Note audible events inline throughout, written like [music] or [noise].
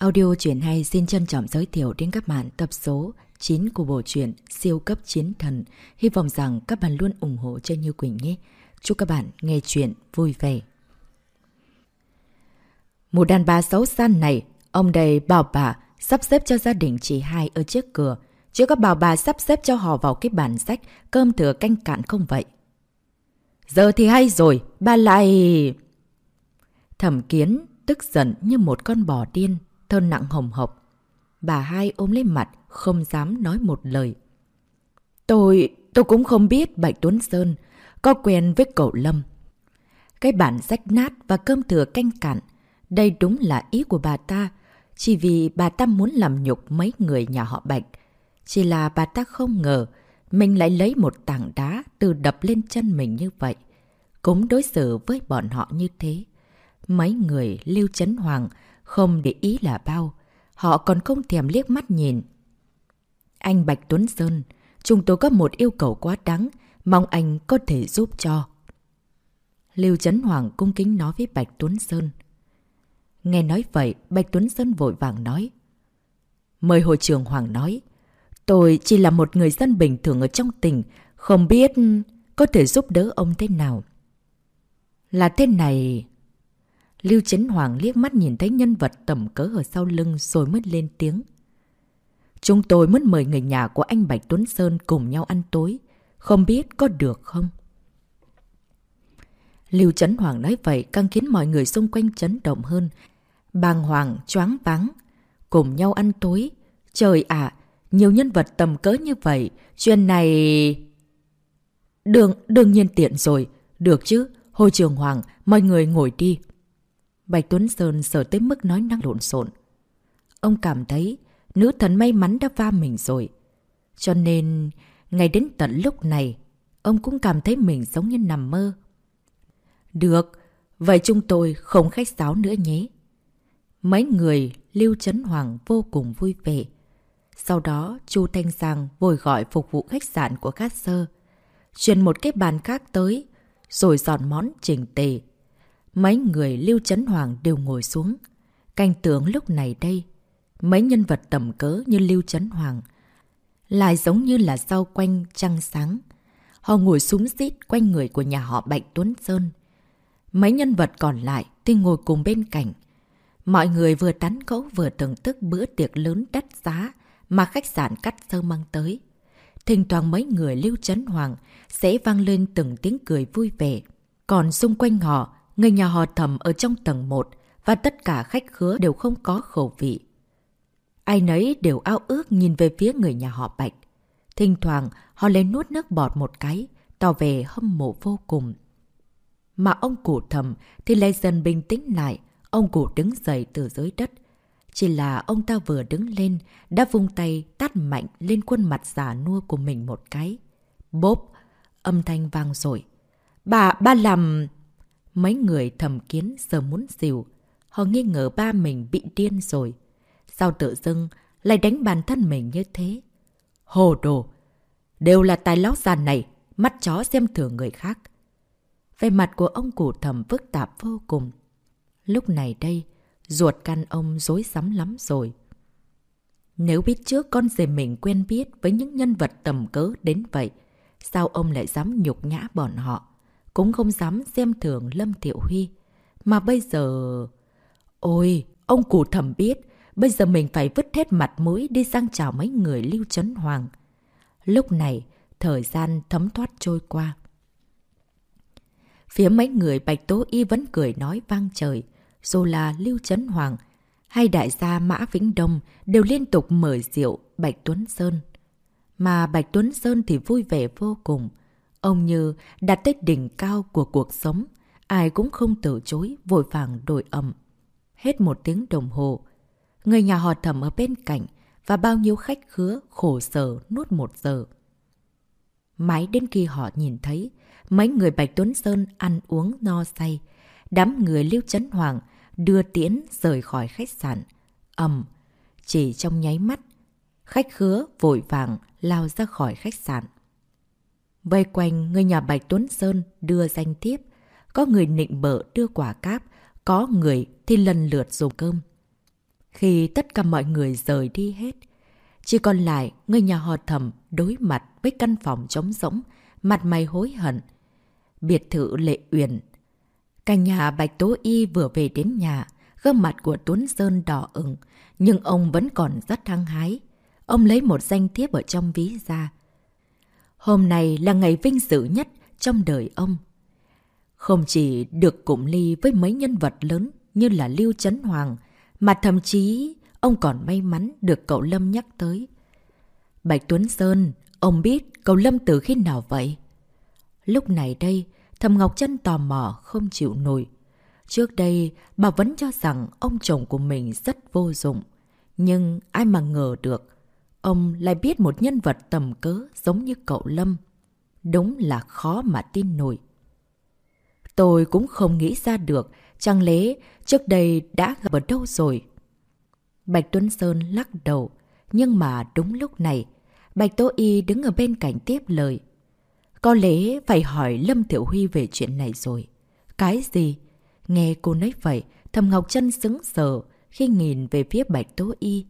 Audio truyện hay xin trân trọng giới thiệu đến các bạn tập số 9 của bộ truyện Siêu cấp chiến thần. Hy vọng rằng các bạn luôn ủng hộ cho Như Quỳnh nhé. Chúc các bạn nghe chuyện vui vẻ. Một đàn bà xấu xa này, ông đầy bảo bà sắp xếp cho gia đình chị hai ở trước cửa. Chứ có bảo bà sắp xếp cho họ vào cái bản sách cơm thừa canh cạn không vậy? Giờ thì hay rồi, bà lại... Thẩm kiến tức giận như một con bò điên, thơn nặng hồng hộc. Bà hai ôm lấy mặt, không dám nói một lời. Tôi, tôi cũng không biết Bạch Tuấn Sơn có quen với cậu Lâm. Cái bản rách nát và cơm thừa canh cạn, đây đúng là ý của bà ta, chỉ vì bà ta muốn làm nhục mấy người nhà họ Bạch. Chỉ là bà ta không ngờ mình lại lấy một tảng đá từ đập lên chân mình như vậy. Cũng đối xử với bọn họ như thế. Mấy người Lưu Trấn Hoàng không để ý là bao. Họ còn không thèm liếc mắt nhìn. Anh Bạch Tuấn Sơn, chúng tôi có một yêu cầu quá đáng, mong anh có thể giúp cho. Lưu Trấn Hoàng cung kính nói với Bạch Tuấn Sơn. Nghe nói vậy, Bạch Tuấn Sơn vội vàng nói. Mời hội trưởng Hoàng nói. Tôi chỉ là một người dân bình thường ở trong tỉnh, không biết có thể giúp đỡ ông thế nào. Là thế này... Lưu Chấn Hoàng liếc mắt nhìn thấy nhân vật tầm cỡ ở sau lưng rồi mới lên tiếng. Chúng tôi muốn mời người nhà của anh Bạch Tuấn Sơn cùng nhau ăn tối. Không biết có được không? Lưu Chấn Hoàng nói vậy càng khiến mọi người xung quanh chấn động hơn. Bàng Hoàng choáng vắng. Cùng nhau ăn tối. Trời ạ! nhiều nhân vật tầm cỡ như vậy. Chuyện này... Đường, đương nhiên tiện rồi. Được chứ? Hồi trường Hoàng, mọi người ngồi đi. Bạch Tuấn Sơn sợ tới mức nói năng lộn xộn. Ông cảm thấy nữ thần may mắn đã va mình rồi. Cho nên, ngay đến tận lúc này, ông cũng cảm thấy mình giống như nằm mơ. Được, vậy chúng tôi không khách sáo nữa nhé. Mấy người Lưu Trấn Hoàng vô cùng vui vẻ. Sau đó, Chu Thanh Giang vội gọi phục vụ khách sạn của Cát Sơ. Chuyển một cái bàn khác tới, rồi dọn món trình tề. Mấy người Lưu Trấn Hoàng đều ngồi xuống. Canh tưởng lúc này đây, mấy nhân vật tầm cỡ như Lưu Trấn Hoàng lại giống như là rau quanh trăng sáng. Họ ngồi súng xít quanh người của nhà họ Bạch Tuấn Sơn. Mấy nhân vật còn lại thì ngồi cùng bên cạnh. Mọi người vừa tán gẫu vừa thưởng thức bữa tiệc lớn đắt giá mà khách sạn cắt sơ mang tới. Thỉnh thoảng mấy người Lưu chấn Hoàng sẽ vang lên từng tiếng cười vui vẻ. Còn xung quanh họ Người nhà họ thẩm ở trong tầng 1 và tất cả khách khứa đều không có khẩu vị. Ai nấy đều ao ước nhìn về phía người nhà họ Bạch. Thỉnh thoảng họ lấy nuốt nước bọt một cái, tỏ về hâm mộ vô cùng. Mà ông cụ thầm thì lại dần bình tĩnh lại, ông cụ đứng dậy từ dưới đất. Chỉ là ông ta vừa đứng lên, đã vung tay tát mạnh lên khuôn mặt giả nua của mình một cái. Bốp! Âm thanh vang rồi. Bà, ba làm... Mấy người thầm kiến giờ muốn xỉu. Họ nghi ngờ ba mình bị điên rồi. Sao tự dưng lại đánh bản thân mình như thế? Hồ đồ! Đều là tài lóc già này, mắt chó xem thường người khác. Về mặt của ông cụ thầm phức tạp vô cùng. Lúc này đây, ruột căn ông dối rắm lắm rồi. Nếu biết trước con rể mình quen biết với những nhân vật tầm cớ đến vậy, sao ông lại dám nhục nhã bọn họ? Cũng không dám xem thường Lâm Thiệu Huy. Mà bây giờ... Ôi, ông cụ thầm biết, bây giờ mình phải vứt hết mặt mũi đi sang chào mấy người Lưu Trấn Hoàng. Lúc này, thời gian thấm thoát trôi qua. Phía mấy người Bạch Tố Y vẫn cười nói vang trời, dù là Lưu Trấn Hoàng hay đại gia Mã Vĩnh Đông đều liên tục mời rượu Bạch Tuấn Sơn. Mà Bạch Tuấn Sơn thì vui vẻ vô cùng, Ông như đặt tới đỉnh cao của cuộc sống, ai cũng không từ chối, vội vàng đổi ẩm. Hết một tiếng đồng hồ, người nhà họ thầm ở bên cạnh và bao nhiêu khách khứa khổ sở nuốt một giờ. Mãi đến khi họ nhìn thấy mấy người Bạch Tuấn Sơn ăn uống no say, đám người Lưu Trấn Hoàng đưa tiễn rời khỏi khách sạn. ầm chỉ trong nháy mắt, khách khứa vội vàng lao ra khỏi khách sạn. Vây quanh người nhà Bạch Tuấn Sơn đưa danh thiếp. Có người nịnh bợ đưa quả cáp, có người thì lần lượt dùng cơm. khi tất cả mọi người rời đi hết. Chỉ còn lại người nhà họ thầm đối mặt với căn phòng trống rỗng, mặt mày hối hận. Biệt thự Lệ Uyển Cả nhà Bạch Tố Y vừa về đến nhà, gương mặt của Tuấn Sơn đỏ ửng, nhưng ông vẫn còn rất thăng hái. Ông lấy một danh thiếp ở trong ví ra. Hôm nay là ngày vinh dự nhất trong đời ông. Không chỉ được cụm ly với mấy nhân vật lớn như là Lưu Trấn Hoàng, mà thậm chí ông còn may mắn được cậu Lâm nhắc tới. Bạch Tuấn Sơn, ông biết cậu Lâm từ khi nào vậy? Lúc này đây, Thầm Ngọc Trân tò mò không chịu nổi. Trước đây, bà vẫn cho rằng ông chồng của mình rất vô dụng. Nhưng ai mà ngờ được, ông lại biết một nhân vật tầm cớ giống như cậu Lâm. Đúng là khó mà tin nổi. Tôi cũng không nghĩ ra được, chẳng lẽ trước đây đã gặp ở đâu rồi? Bạch Tuấn Sơn lắc đầu, nhưng mà đúng lúc này, Bạch Tố Y đứng ở bên cạnh tiếp lời. Có lẽ phải hỏi Lâm Tiểu Huy về chuyện này rồi. Cái gì? Nghe cô nói vậy, Thầm Ngọc Trân sững sờ khi nhìn về phía Bạch Tố Y.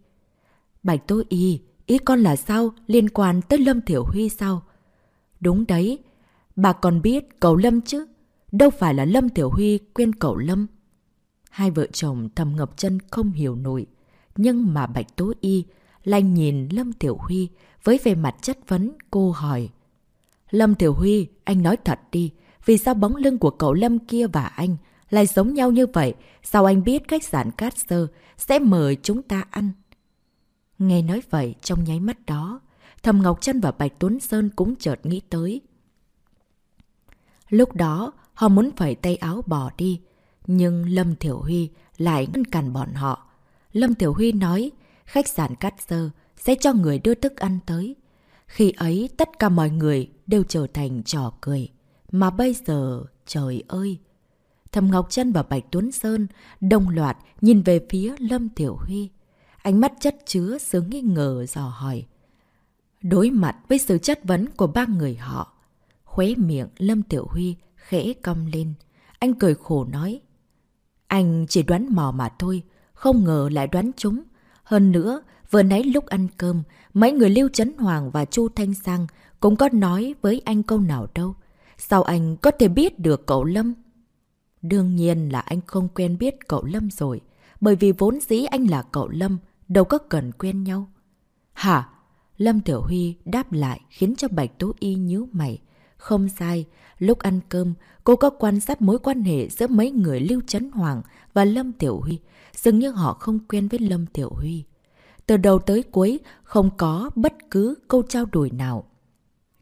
Bạch Tố Y, ý con là sao? Liên quan tới Lâm Tiểu Huy sao? Đúng đấy, bà còn biết cậu Lâm chứ? Đâu phải là Lâm Tiểu Huy quên cậu Lâm. Hai vợ chồng Thầm ngập chân không hiểu nổi. Nhưng mà Bạch Tố Y lại nhìn Lâm Tiểu Huy với vẻ mặt chất vấn cô hỏi. Lâm Tiểu Huy, anh nói thật đi, vì sao bóng lưng của cậu Lâm kia và anh lại giống nhau như vậy? Sao anh biết khách sạn Cát Sơ sẽ mời chúng ta ăn? Nghe nói vậy trong nháy mắt đó, Thầm Ngọc Trân và Bạch Tuấn Sơn cũng chợt nghĩ tới. Lúc đó, họ muốn phải tay áo bỏ đi, nhưng Lâm Tiểu Huy lại ngăn cản bọn họ. Lâm Tiểu Huy nói, khách sạn Cát Sơ sẽ cho người đưa thức ăn tới. Khi ấy tất cả mọi người đều trở thành trò cười. Mà bây giờ, trời ơi! Thầm Ngọc Trân và Bạch Tuấn Sơn đồng loạt nhìn về phía Lâm Tiểu Huy. Ánh mắt chất chứa sự nghi ngờ dò hỏi. Đối mặt với sự chất vấn của ba người họ, khuế miệng Lâm Tiểu Huy khẽ cong lên. Anh cười khổ nói. Anh chỉ đoán mò mà thôi, không ngờ lại đoán chúng. Hơn nữa, vừa nãy lúc ăn cơm, mấy người Lưu Trấn Hoàng và Chu Thanh Sang cũng có nói với anh câu nào đâu. Sao anh có thể biết được cậu Lâm? Đương nhiên là anh không quen biết cậu Lâm rồi, bởi vì vốn dĩ anh là cậu Lâm, đâu có cần quen nhau. Hả? Lâm Tiểu Huy đáp lại khiến cho Bạch Tố Y nhíu mày. Không sai, lúc ăn cơm, cô có quan sát mối quan hệ giữa mấy người Lưu Trấn Hoàng và Lâm Tiểu Huy, dường như họ không quen với Lâm Tiểu Huy. Từ đầu tới cuối, không có bất cứ câu trao đổi nào.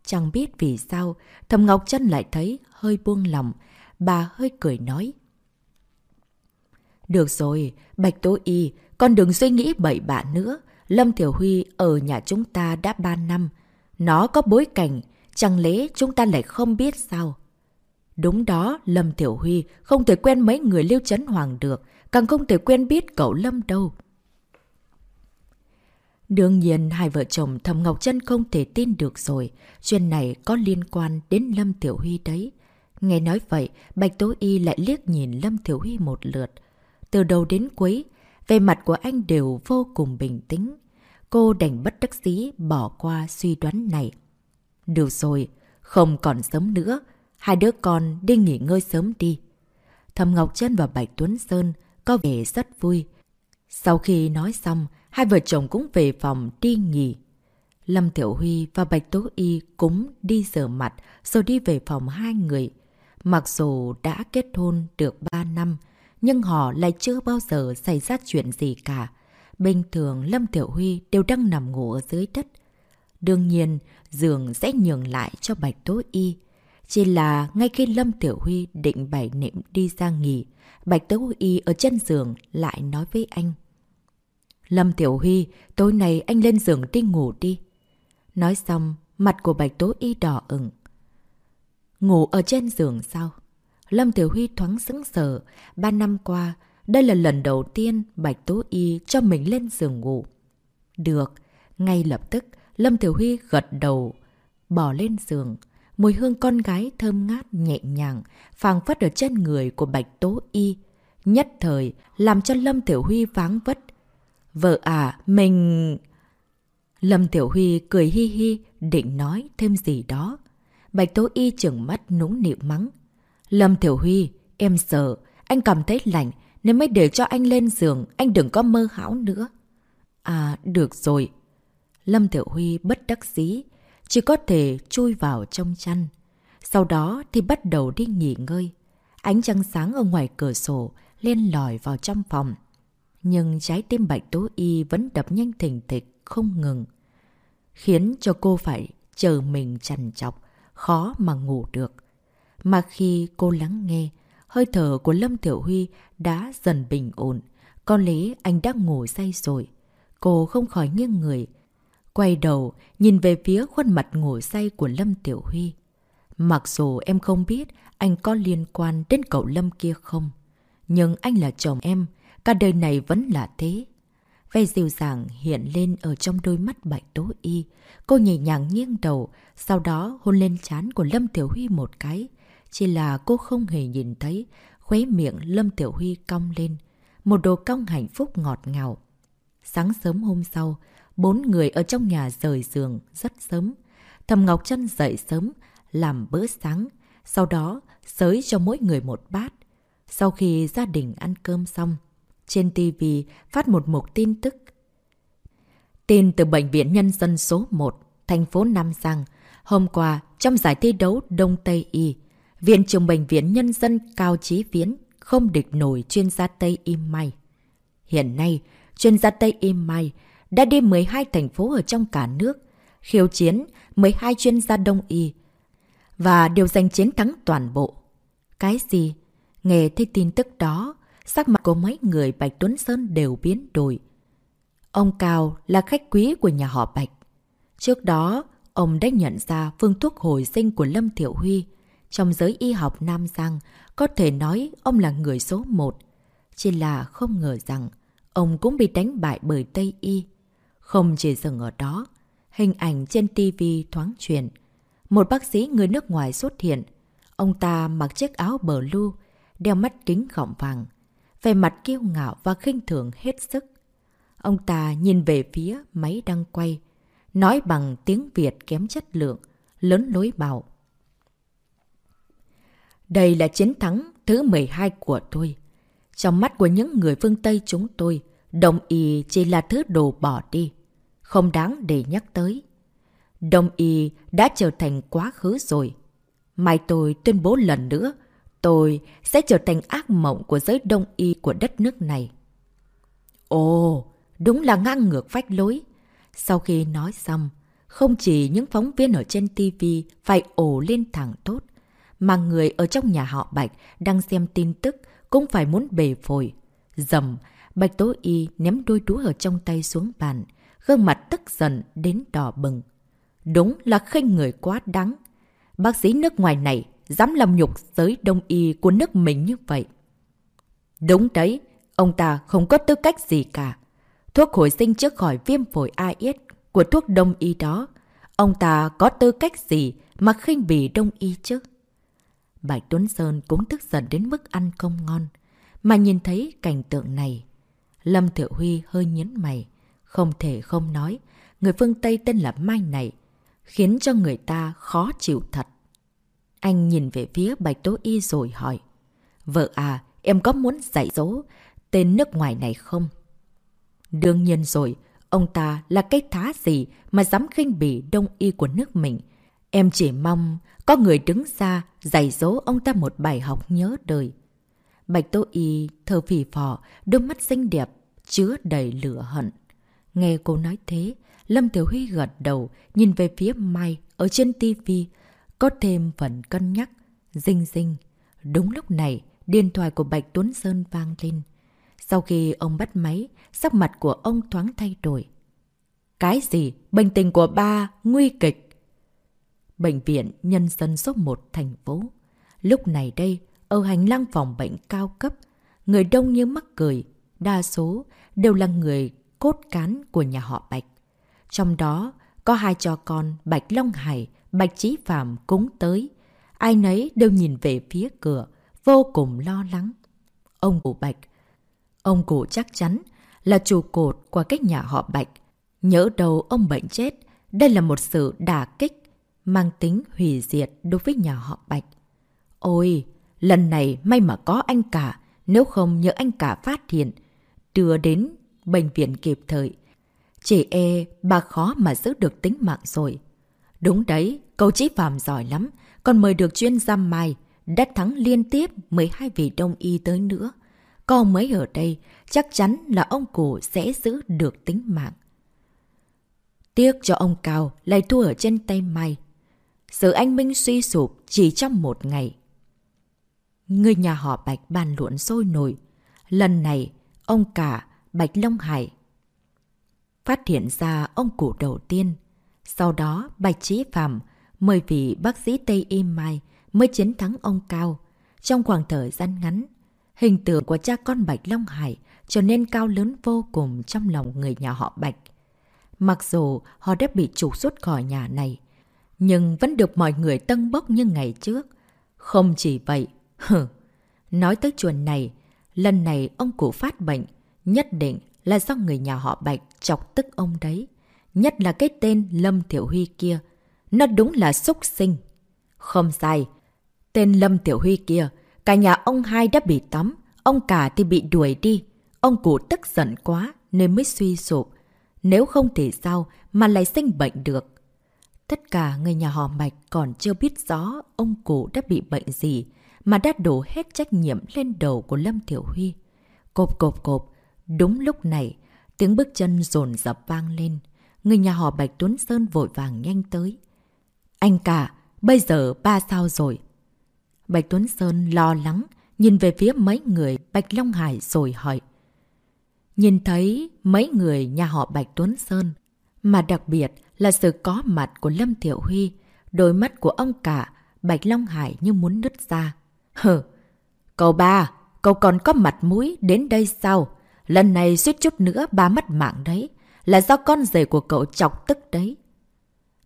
Chẳng biết vì sao, Thầm Ngọc Trân lại thấy hơi buông lòng. Bà hơi cười nói. Được rồi, Bạch Tố Y, con đừng suy nghĩ bậy bạ nữa. Lâm Tiểu Huy ở nhà chúng ta đã 3 năm. Nó có bối cảnh, chẳng lẽ chúng ta lại không biết sao? Đúng đó, Lâm Tiểu Huy không thể quen mấy người lưu Trấn Hoàng được, càng không thể quen biết cậu Lâm đâu. Đương nhiên, hai vợ chồng Thầm Ngọc Trân không thể tin được rồi. Chuyện này có liên quan đến Lâm Tiểu Huy đấy. Nghe nói vậy, Bạch Tố Y lại liếc nhìn Lâm Tiểu Huy một lượt. Từ đầu đến cuối, về mặt của anh đều vô cùng bình tĩnh. Cô đành bất đắc dĩ bỏ qua suy đoán này. Được rồi, không còn sớm nữa. Hai đứa con đi nghỉ ngơi sớm đi. Thầm Ngọc Trân và Bạch Tuấn Sơn có vẻ rất vui. Sau khi nói xong, hai vợ chồng cũng về phòng đi nghỉ. Lâm Tiểu Huy và Bạch Tố Y cũng đi rửa mặt rồi đi về phòng hai người. Mặc dù đã kết hôn được 3 năm, nhưng họ lại chưa bao giờ xảy ra chuyện gì cả. Bình thường Lâm Tiểu Huy đều đang nằm ngủ ở dưới đất. Đương nhiên, giường sẽ nhường lại cho Bạch Tố Y. Chỉ là ngay khi Lâm Tiểu Huy định bày niệm đi ra nghỉ, Bạch Tố Y ở chân giường lại nói với anh. Lâm Tiểu Huy, tối nay anh lên giường đi ngủ đi. Nói xong, mặt của Bạch Tố Y đỏ ửng. Ngủ ở trên giường sao? Lâm Tiểu Huy thoáng sững sờ. Ba năm qua, đây là lần đầu tiên Bạch Tố Y cho mình lên giường ngủ. Được, ngay lập tức, Lâm Tiểu Huy gật đầu, bỏ lên giường. Mùi hương con gái thơm ngát nhẹ nhàng, phàng phất ở trên người của Bạch Tố Y. Nhất thời, làm cho Lâm Tiểu Huy váng vất. Vợ à, mình... Lâm Tiểu Huy cười hi hi, định nói thêm gì đó. Bạch Tố Y chừng mắt nũng nịu mắng. Lâm Thiểu Huy, em sợ, anh cảm thấy lạnh, nên mới để cho anh lên giường, anh đừng có mơ hão nữa. À, được rồi. Lâm Thiểu Huy bất đắc dĩ, chỉ có thể chui vào trong chăn. Sau đó thì bắt đầu đi nghỉ ngơi. Ánh trăng sáng ở ngoài cửa sổ lên lòi vào trong phòng. Nhưng trái tim Bạch Tố Y vẫn đập nhanh thình thịch, không ngừng. Khiến cho cô phải chờ mình chằn chọc, khó mà ngủ được. Mà khi cô lắng nghe, hơi thở của Lâm Tiểu Huy đã dần bình ổn. Có lẽ anh đã ngủ say rồi. Cô không khỏi nghiêng người. Quay đầu, nhìn về phía khuôn mặt ngủ say của Lâm Tiểu Huy. Mặc dù em không biết anh có liên quan đến cậu Lâm kia không. Nhưng anh là chồng em, cả đời này vẫn là thế. Vẻ dịu dàng hiện lên ở trong đôi mắt bạch tố y. Cô nhẹ nhàng nghiêng đầu, sau đó hôn lên trán của Lâm Tiểu Huy một cái. Chỉ là cô không hề nhìn thấy, khóe miệng Lâm Tiểu Huy cong lên. Một đồ cong hạnh phúc ngọt ngào. Sáng sớm hôm sau, bốn người ở trong nhà rời giường rất sớm. Thầm Ngọc Trân dậy sớm, làm bữa sáng, sau đó sới cho mỗi người một bát. Sau khi gia đình ăn cơm xong, trên TV phát một mục tin tức. Tin từ Bệnh viện Nhân dân số 1, thành phố Nam Giang. Hôm qua, trong giải thi đấu Đông Tây Y, Viện trưởng Bệnh viện Nhân dân Cao Chí Viễn không địch nổi chuyên gia Tây Y Mai. Hiện nay, chuyên gia Tây Y Mai đã đi 12 thành phố ở trong cả nước, khiêu chiến 12 chuyên gia Đông Y và đều giành chiến thắng toàn bộ. Cái gì? Nghe thấy tin tức đó, sắc mặt của mấy người Bạch Tuấn Sơn đều biến đổi. Ông Cao là khách quý của nhà họ Bạch. Trước đó, ông đã nhận ra phương thuốc hồi sinh của Lâm Thiệu Huy. Trong giới y học Nam Giang, có thể nói ông là người số một. Chỉ là không ngờ rằng ông cũng bị đánh bại bởi Tây Y. Không chỉ dừng ở đó, hình ảnh trên TV thoáng truyền. Một bác sĩ người nước ngoài xuất hiện. Ông ta mặc chiếc áo bờ lưu, đeo mắt kính gọng vàng. Về mặt kiêu ngạo và khinh thường hết sức. Ông ta nhìn về phía máy đang quay, nói bằng tiếng Việt kém chất lượng, lớn lối bảo. Đây là chiến thắng thứ 12 của tôi. Trong mắt của những người phương Tây chúng tôi, đồng y chỉ là thứ đồ bỏ đi, không đáng để nhắc tới. Đông y đã trở thành quá khứ rồi. Mai tôi tuyên bố lần nữa, tôi sẽ trở thành ác mộng của giới đông y của đất nước này. Ồ, đúng là ngang ngược vách lối. Sau khi nói xong, không chỉ những phóng viên ở trên TV phải ổ lên thẳng tốt, mà người ở trong nhà họ Bạch đang xem tin tức cũng phải muốn bề phổi. Dầm, Bạch Tố Y ném đôi đũa ở trong tay xuống bàn, gương mặt tức giận đến đỏ bừng. Đúng là khinh người quá đáng. Bác sĩ nước ngoài này dám làm nhục giới đông y của nước mình như vậy. Đúng đấy, ông ta không có tư cách gì cả. Thuốc hồi sinh trước khỏi viêm phổi AIS của thuốc đông y đó, ông ta có tư cách gì mà khinh bỉ đông y chứ? Bạch Tuấn Sơn cũng tức giận đến mức ăn không ngon. Mà nhìn thấy cảnh tượng này, Lâm Thiệu Huy hơi nhấn mày. Không thể không nói, người phương Tây tên là Mai này, khiến cho người ta khó chịu thật. Anh nhìn về phía Bạch Tố Y rồi hỏi. Vợ à, em có muốn dạy dỗ tên nước ngoài này không? Đương nhiên rồi, ông ta là cái thá gì mà dám khinh bỉ đông y của nước mình. Em chỉ mong có người đứng ra dạy dỗ ông ta một bài học nhớ đời. Bạch Tô Y thơ phì phò, đôi mắt xinh đẹp, chứa đầy lửa hận. Nghe cô nói thế, Lâm Tiểu Huy gật đầu, nhìn về phía Mai ở trên tivi có thêm phần cân nhắc. Dinh dinh. Đúng lúc này, điện thoại của Bạch Tuấn Sơn vang lên. Sau khi ông bắt máy, sắc mặt của ông thoáng thay đổi. Cái gì? Bệnh tình của ba, nguy kịch. Bệnh viện Nhân dân số 1 thành phố. Lúc này đây, ở hành lang phòng bệnh cao cấp, người đông như mắc cười, đa số đều là người cốt cán của nhà họ Bạch. Trong đó, có hai cho con Bạch Long Hải, Bạch Chí Phạm cũng tới. Ai nấy đều nhìn về phía cửa, vô cùng lo lắng. Ông cụ Bạch, ông cụ chắc chắn là trụ cột của cách nhà họ Bạch. Nhớ đầu ông bệnh chết, đây là một sự đả kích, mang tính hủy diệt đối với nhà họ Bạch. Ôi, lần này may mà có anh cả, nếu không nhớ anh cả phát hiện, đưa đến bệnh viện kịp thời. Chỉ e bà khó mà giữ được tính mạng rồi. Đúng đấy, cậu chí phạm giỏi lắm, còn mời được chuyên gia mai, đã thắng liên tiếp 12 vị đông y tới nữa. Có mới ở đây, chắc chắn là ông cụ sẽ giữ được tính mạng. Tiếc cho ông Cao lại thua ở trên tay Mai. Sự anh Minh suy sụp chỉ trong một ngày. Người nhà họ Bạch bàn luận sôi nổi. Lần này, ông cả Bạch Long Hải phát hiện ra ông cụ đầu tiên. Sau đó, Bạch Trí Phạm mời vị bác sĩ Tây Y Mai mới chiến thắng ông Cao. Trong khoảng thời gian ngắn, hình tượng của cha con Bạch Long Hải trở nên cao lớn vô cùng trong lòng người nhà họ Bạch. Mặc dù họ đã bị trục xuất khỏi nhà này, nhưng vẫn được mọi người tân bốc như ngày trước. Không chỉ vậy, [laughs] hừ, nói tới chuyện này, lần này ông cụ phát bệnh, nhất định là do người nhà họ Bạch chọc tức ông đấy. Nhất là cái tên Lâm Tiểu Huy kia. Nó đúng là xúc sinh. Không sai. Tên Lâm Tiểu Huy kia, cả nhà ông hai đã bị tắm, ông cả thì bị đuổi đi. Ông cụ tức giận quá nên mới suy sụp. Nếu không thì sao mà lại sinh bệnh được. Tất cả người nhà họ Mạch còn chưa biết rõ ông cụ đã bị bệnh gì mà đã đổ hết trách nhiệm lên đầu của Lâm Tiểu Huy. Cộp cộp cộp, đúng lúc này, tiếng bước chân rồn rập vang lên. Người nhà họ Bạch Tuấn Sơn vội vàng nhanh tới. Anh cả, bây giờ ba sao rồi? Bạch Tuấn Sơn lo lắng, nhìn về phía mấy người Bạch Long Hải rồi hỏi. Nhìn thấy mấy người nhà họ Bạch Tuấn Sơn, mà đặc biệt là sự có mặt của Lâm Tiểu Huy, đôi mắt của ông cả Bạch Long Hải như muốn nứt ra. Hừ, cậu ba, cậu còn có mặt mũi đến đây sao? Lần này suýt chút nữa ba mất mạng đấy, là do con rể của cậu chọc tức đấy.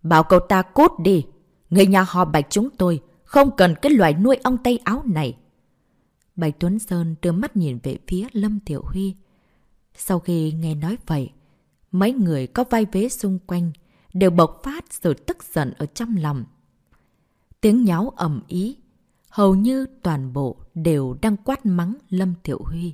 Bảo cậu ta cút đi, người nhà họ Bạch chúng tôi không cần cái loại nuôi ong tay áo này. Bạch Tuấn Sơn đưa mắt nhìn về phía Lâm Tiểu Huy. Sau khi nghe nói vậy, mấy người có vai vế xung quanh đều bộc phát sự tức giận ở trong lòng. Tiếng nháo ầm ý, hầu như toàn bộ đều đang quát mắng Lâm Thiệu Huy.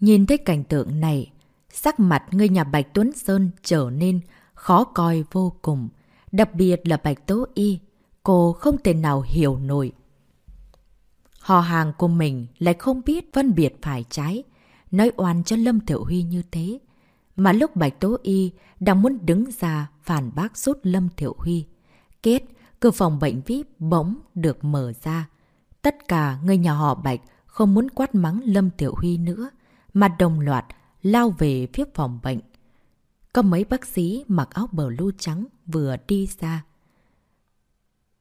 Nhìn thấy cảnh tượng này, sắc mặt người nhà Bạch Tuấn Sơn trở nên khó coi vô cùng, đặc biệt là Bạch Tố Y, cô không thể nào hiểu nổi. Họ hàng của mình lại không biết phân biệt phải trái, nói oan cho Lâm Thiệu Huy như thế. Mà lúc Bạch Tố Y đang muốn đứng ra phản bác rút Lâm Tiểu Huy. Kết, cửa phòng bệnh VIP bỗng được mở ra. Tất cả người nhà họ Bạch không muốn quát mắng Lâm Tiểu Huy nữa, mà đồng loạt lao về phía phòng bệnh. Có mấy bác sĩ mặc áo bờ lưu trắng vừa đi ra.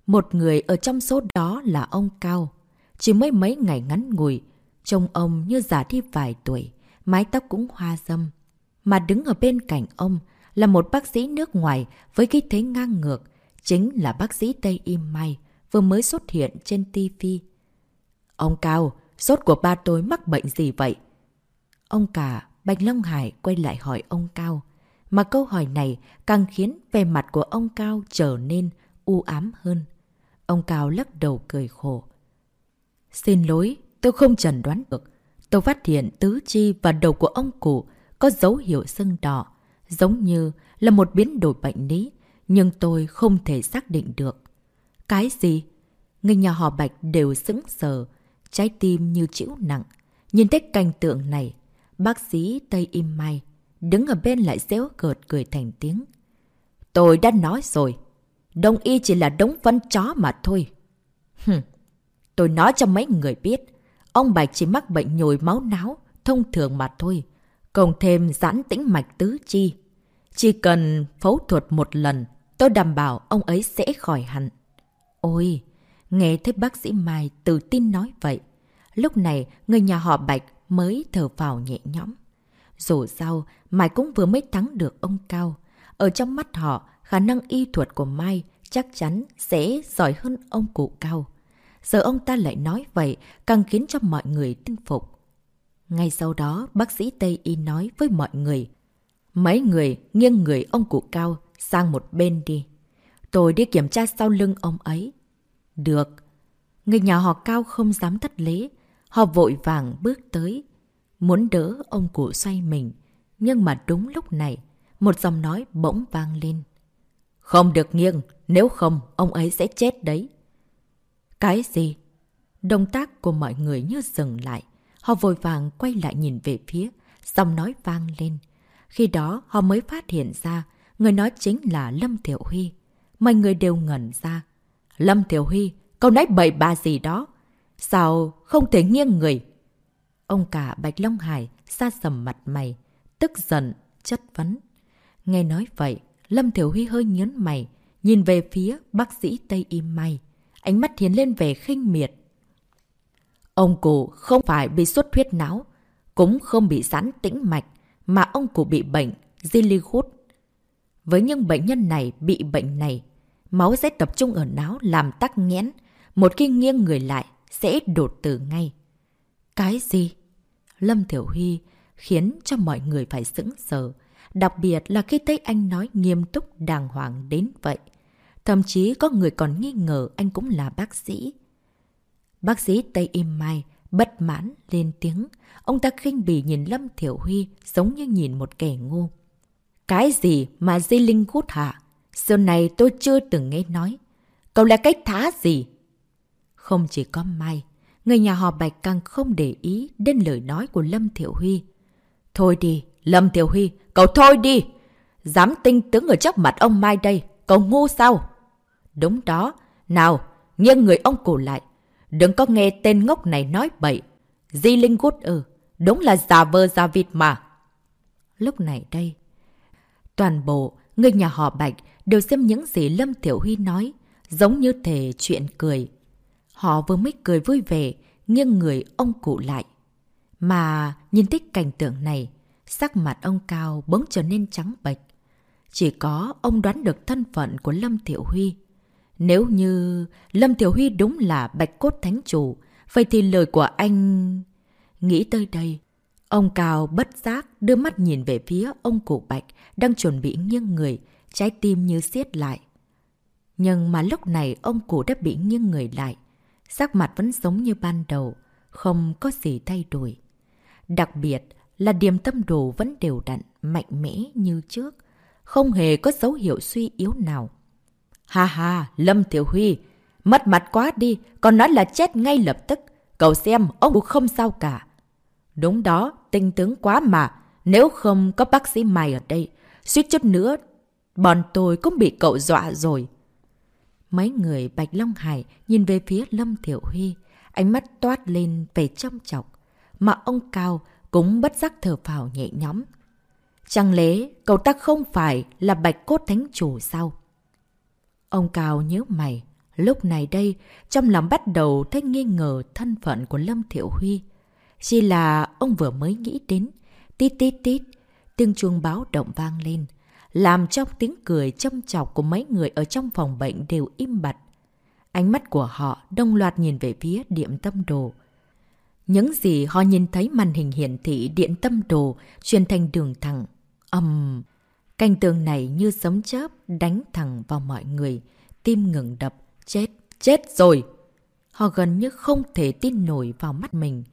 Một người ở trong số đó là ông Cao. Chỉ mới mấy ngày ngắn ngủi, trông ông như già đi vài tuổi, mái tóc cũng hoa dâm. Mà đứng ở bên cạnh ông là một bác sĩ nước ngoài với khí thế ngang ngược, chính là bác sĩ Tây Im Mai, vừa mới xuất hiện trên TV. Ông Cao, sốt của ba tôi mắc bệnh gì vậy? Ông cả, Bạch Long Hải quay lại hỏi ông Cao. Mà câu hỏi này càng khiến vẻ mặt của ông Cao trở nên u ám hơn. Ông Cao lắc đầu cười khổ. Xin lỗi, tôi không chẩn đoán được. Tôi phát hiện tứ chi và đầu của ông cụ có dấu hiệu sưng đỏ, giống như là một biến đổi bệnh lý, nhưng tôi không thể xác định được. Cái gì? Người nhà họ Bạch đều sững sờ, trái tim như chịu nặng. Nhìn thấy cảnh tượng này, bác sĩ Tây im mai, đứng ở bên lại dễu cợt cười thành tiếng. Tôi đã nói rồi, đông y chỉ là đống phân chó mà thôi. Hừm, tôi nói cho mấy người biết, ông Bạch chỉ mắc bệnh nhồi máu não, thông thường mà thôi. Cộng thêm giãn tĩnh mạch tứ chi. Chỉ cần phẫu thuật một lần, tôi đảm bảo ông ấy sẽ khỏi hẳn. Ôi, nghe thấy bác sĩ Mai tự tin nói vậy. Lúc này, người nhà họ Bạch mới thở vào nhẹ nhõm. Dù sao, Mai cũng vừa mới thắng được ông Cao. Ở trong mắt họ, khả năng y thuật của Mai chắc chắn sẽ giỏi hơn ông cụ Cao. Giờ ông ta lại nói vậy, càng khiến cho mọi người tin phục. Ngay sau đó, bác sĩ Tây Y nói với mọi người. Mấy người nghiêng người ông cụ cao sang một bên đi. Tôi đi kiểm tra sau lưng ông ấy. Được. Người nhà họ cao không dám thất lễ. Họ vội vàng bước tới. Muốn đỡ ông cụ xoay mình. Nhưng mà đúng lúc này, một dòng nói bỗng vang lên. Không được nghiêng, nếu không, ông ấy sẽ chết đấy. Cái gì? Động tác của mọi người như dừng lại. Họ vội vàng quay lại nhìn về phía, giọng nói vang lên. Khi đó họ mới phát hiện ra, người nói chính là Lâm Thiểu Huy. Mọi người đều ngẩn ra. Lâm Thiểu Huy, câu nói bậy bà gì đó. Sao không thể nghiêng người? Ông cả Bạch Long Hải xa sầm mặt mày, tức giận, chất vấn. Nghe nói vậy, Lâm Thiểu Huy hơi nhớn mày, nhìn về phía bác sĩ Tây Im May. Ánh mắt hiến lên về khinh miệt. Ông cụ không phải bị xuất huyết não, cũng không bị giãn tĩnh mạch, mà ông cụ bị bệnh Gillighood. Với những bệnh nhân này bị bệnh này, máu sẽ tập trung ở não làm tắc nghẽn, một khi nghiêng người lại sẽ đột tử ngay. Cái gì? Lâm Thiểu Huy khiến cho mọi người phải sững sờ, đặc biệt là khi thấy anh nói nghiêm túc đàng hoàng đến vậy. Thậm chí có người còn nghi ngờ anh cũng là bác sĩ. Bác sĩ Tây Im Mai bất mãn lên tiếng. Ông ta khinh bỉ nhìn Lâm Thiểu Huy giống như nhìn một kẻ ngu. Cái gì mà di linh gút hả? giờ này tôi chưa từng nghe nói. Cậu là cái thá gì? Không chỉ có Mai, người nhà họ Bạch càng không để ý đến lời nói của Lâm Thiểu Huy. Thôi đi, Lâm Thiểu Huy, cậu thôi đi! Dám tinh tướng ở trước mặt ông Mai đây, cậu ngu sao? Đúng đó, nào, nghiêng người ông cổ lại, Đừng có nghe tên ngốc này nói bậy. Di Linh Gút ừ, đúng là già vơ già vịt mà. Lúc này đây, toàn bộ người nhà họ Bạch đều xem những gì Lâm Tiểu Huy nói, giống như thể chuyện cười. Họ vừa mới cười vui vẻ, nghiêng người ông cụ lại. Mà nhìn tích cảnh tượng này, sắc mặt ông Cao bỗng trở nên trắng bệch. Chỉ có ông đoán được thân phận của Lâm Tiểu Huy. Nếu như Lâm Tiểu Huy đúng là bạch cốt thánh chủ, vậy thì lời của anh... Nghĩ tới đây, ông Cao bất giác đưa mắt nhìn về phía ông cụ bạch đang chuẩn bị nghiêng người, trái tim như siết lại. Nhưng mà lúc này ông cụ đã bị nghiêng người lại, sắc mặt vẫn giống như ban đầu, không có gì thay đổi. Đặc biệt là điểm tâm đồ vẫn đều đặn, mạnh mẽ như trước, không hề có dấu hiệu suy yếu nào. Ha ha, Lâm Thiểu Huy, mất mặt quá đi, còn nói là chết ngay lập tức. Cậu xem, ông cũng không sao cả. Đúng đó, tinh tướng quá mà. Nếu không có bác sĩ mày ở đây, suýt chút nữa, bọn tôi cũng bị cậu dọa rồi. Mấy người Bạch Long Hải nhìn về phía Lâm Thiểu Huy, ánh mắt toát lên về trong chọc, mà ông Cao cũng bất giác thở phào nhẹ nhõm. Chẳng lẽ cậu ta không phải là bạch cốt thánh chủ sao? Ông Cao nhớ mày, lúc này đây, trong lòng bắt đầu thấy nghi ngờ thân phận của Lâm Thiệu Huy. Chỉ là ông vừa mới nghĩ đến, tít tít tít, tiếng chuông báo động vang lên, làm cho tiếng cười châm chọc của mấy người ở trong phòng bệnh đều im bặt. Ánh mắt của họ đông loạt nhìn về phía điện tâm đồ. Những gì họ nhìn thấy màn hình hiển thị điện tâm đồ truyền thành đường thẳng. Âm... Um, Cảnh tường này như sấm chớp đánh thẳng vào mọi người, tim ngừng đập, chết, chết rồi. Họ gần như không thể tin nổi vào mắt mình.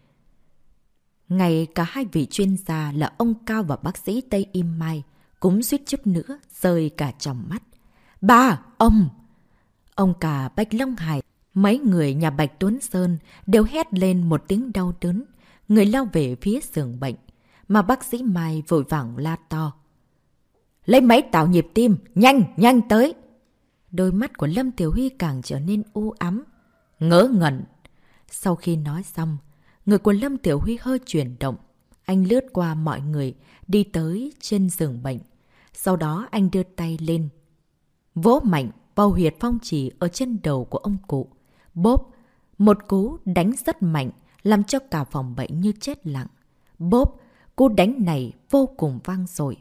Ngay cả hai vị chuyên gia là ông Cao và bác sĩ Tây Im Mai cũng suýt chút nữa rơi cả trong mắt. Ba, ông! Ông cả Bạch Long Hải, mấy người nhà Bạch Tuấn Sơn đều hét lên một tiếng đau đớn. Người lao về phía giường bệnh, mà bác sĩ Mai vội vàng la to. Lấy máy tạo nhịp tim, nhanh, nhanh tới. Đôi mắt của Lâm Tiểu Huy càng trở nên u ám, ngỡ ngẩn. Sau khi nói xong, người của Lâm Tiểu Huy hơi chuyển động. Anh lướt qua mọi người, đi tới trên giường bệnh. Sau đó anh đưa tay lên. Vỗ mạnh vào huyệt phong trì ở trên đầu của ông cụ. Bốp, một cú đánh rất mạnh, làm cho cả phòng bệnh như chết lặng. Bốp, cú đánh này vô cùng vang dội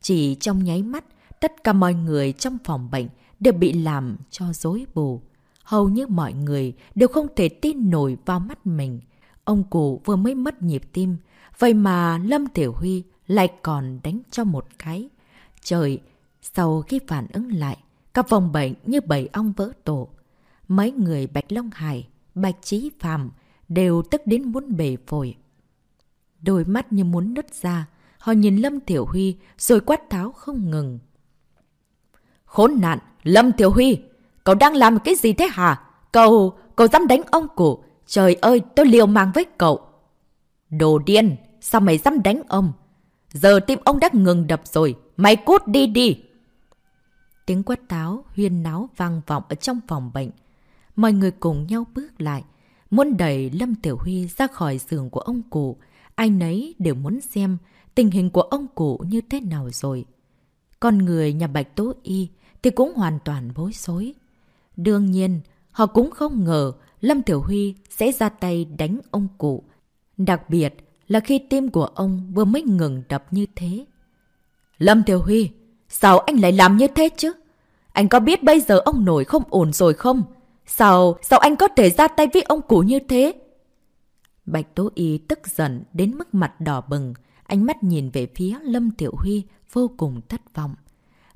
chỉ trong nháy mắt, tất cả mọi người trong phòng bệnh đều bị làm cho dối bù. Hầu như mọi người đều không thể tin nổi vào mắt mình. Ông cụ vừa mới mất nhịp tim, Vậy mà Lâm Tiểu Huy lại còn đánh cho một cái. Trời, sau khi phản ứng lại, các vòng bệnh như bầy ong vỡ tổ. Mấy người Bạch Long Hải, Bạch Trí Phàm đều tức đến muốn bể phổi. Đôi mắt như muốn nứt ra, họ nhìn Lâm Tiểu Huy rồi quát tháo không ngừng. Khốn nạn, Lâm Tiểu Huy, cậu đang làm cái gì thế hả? Cậu, cậu dám đánh ông cụ. Trời ơi, tôi liều mạng với cậu. Đồ điên, sao mày dám đánh ông? Giờ tim ông đã ngừng đập rồi, mày cút đi đi. Tiếng quát táo, huyên náo vang vọng ở trong phòng bệnh. Mọi người cùng nhau bước lại, muốn đẩy Lâm Tiểu Huy ra khỏi giường của ông cụ. Ai nấy đều muốn xem tình hình của ông cụ như thế nào rồi. Con người nhà Bạch Tố Y thì cũng hoàn toàn bối rối. Đương nhiên, họ cũng không ngờ Lâm Tiểu Huy sẽ ra tay đánh ông cụ. Đặc biệt là khi tim của ông vừa mới ngừng đập như thế. Lâm Tiểu Huy, sao anh lại làm như thế chứ? Anh có biết bây giờ ông nổi không ổn rồi không? Sao, sao anh có thể ra tay với ông cụ như thế? Bạch Tố Y tức giận đến mức mặt đỏ bừng, ánh mắt nhìn về phía Lâm Tiểu Huy vô cùng thất vọng.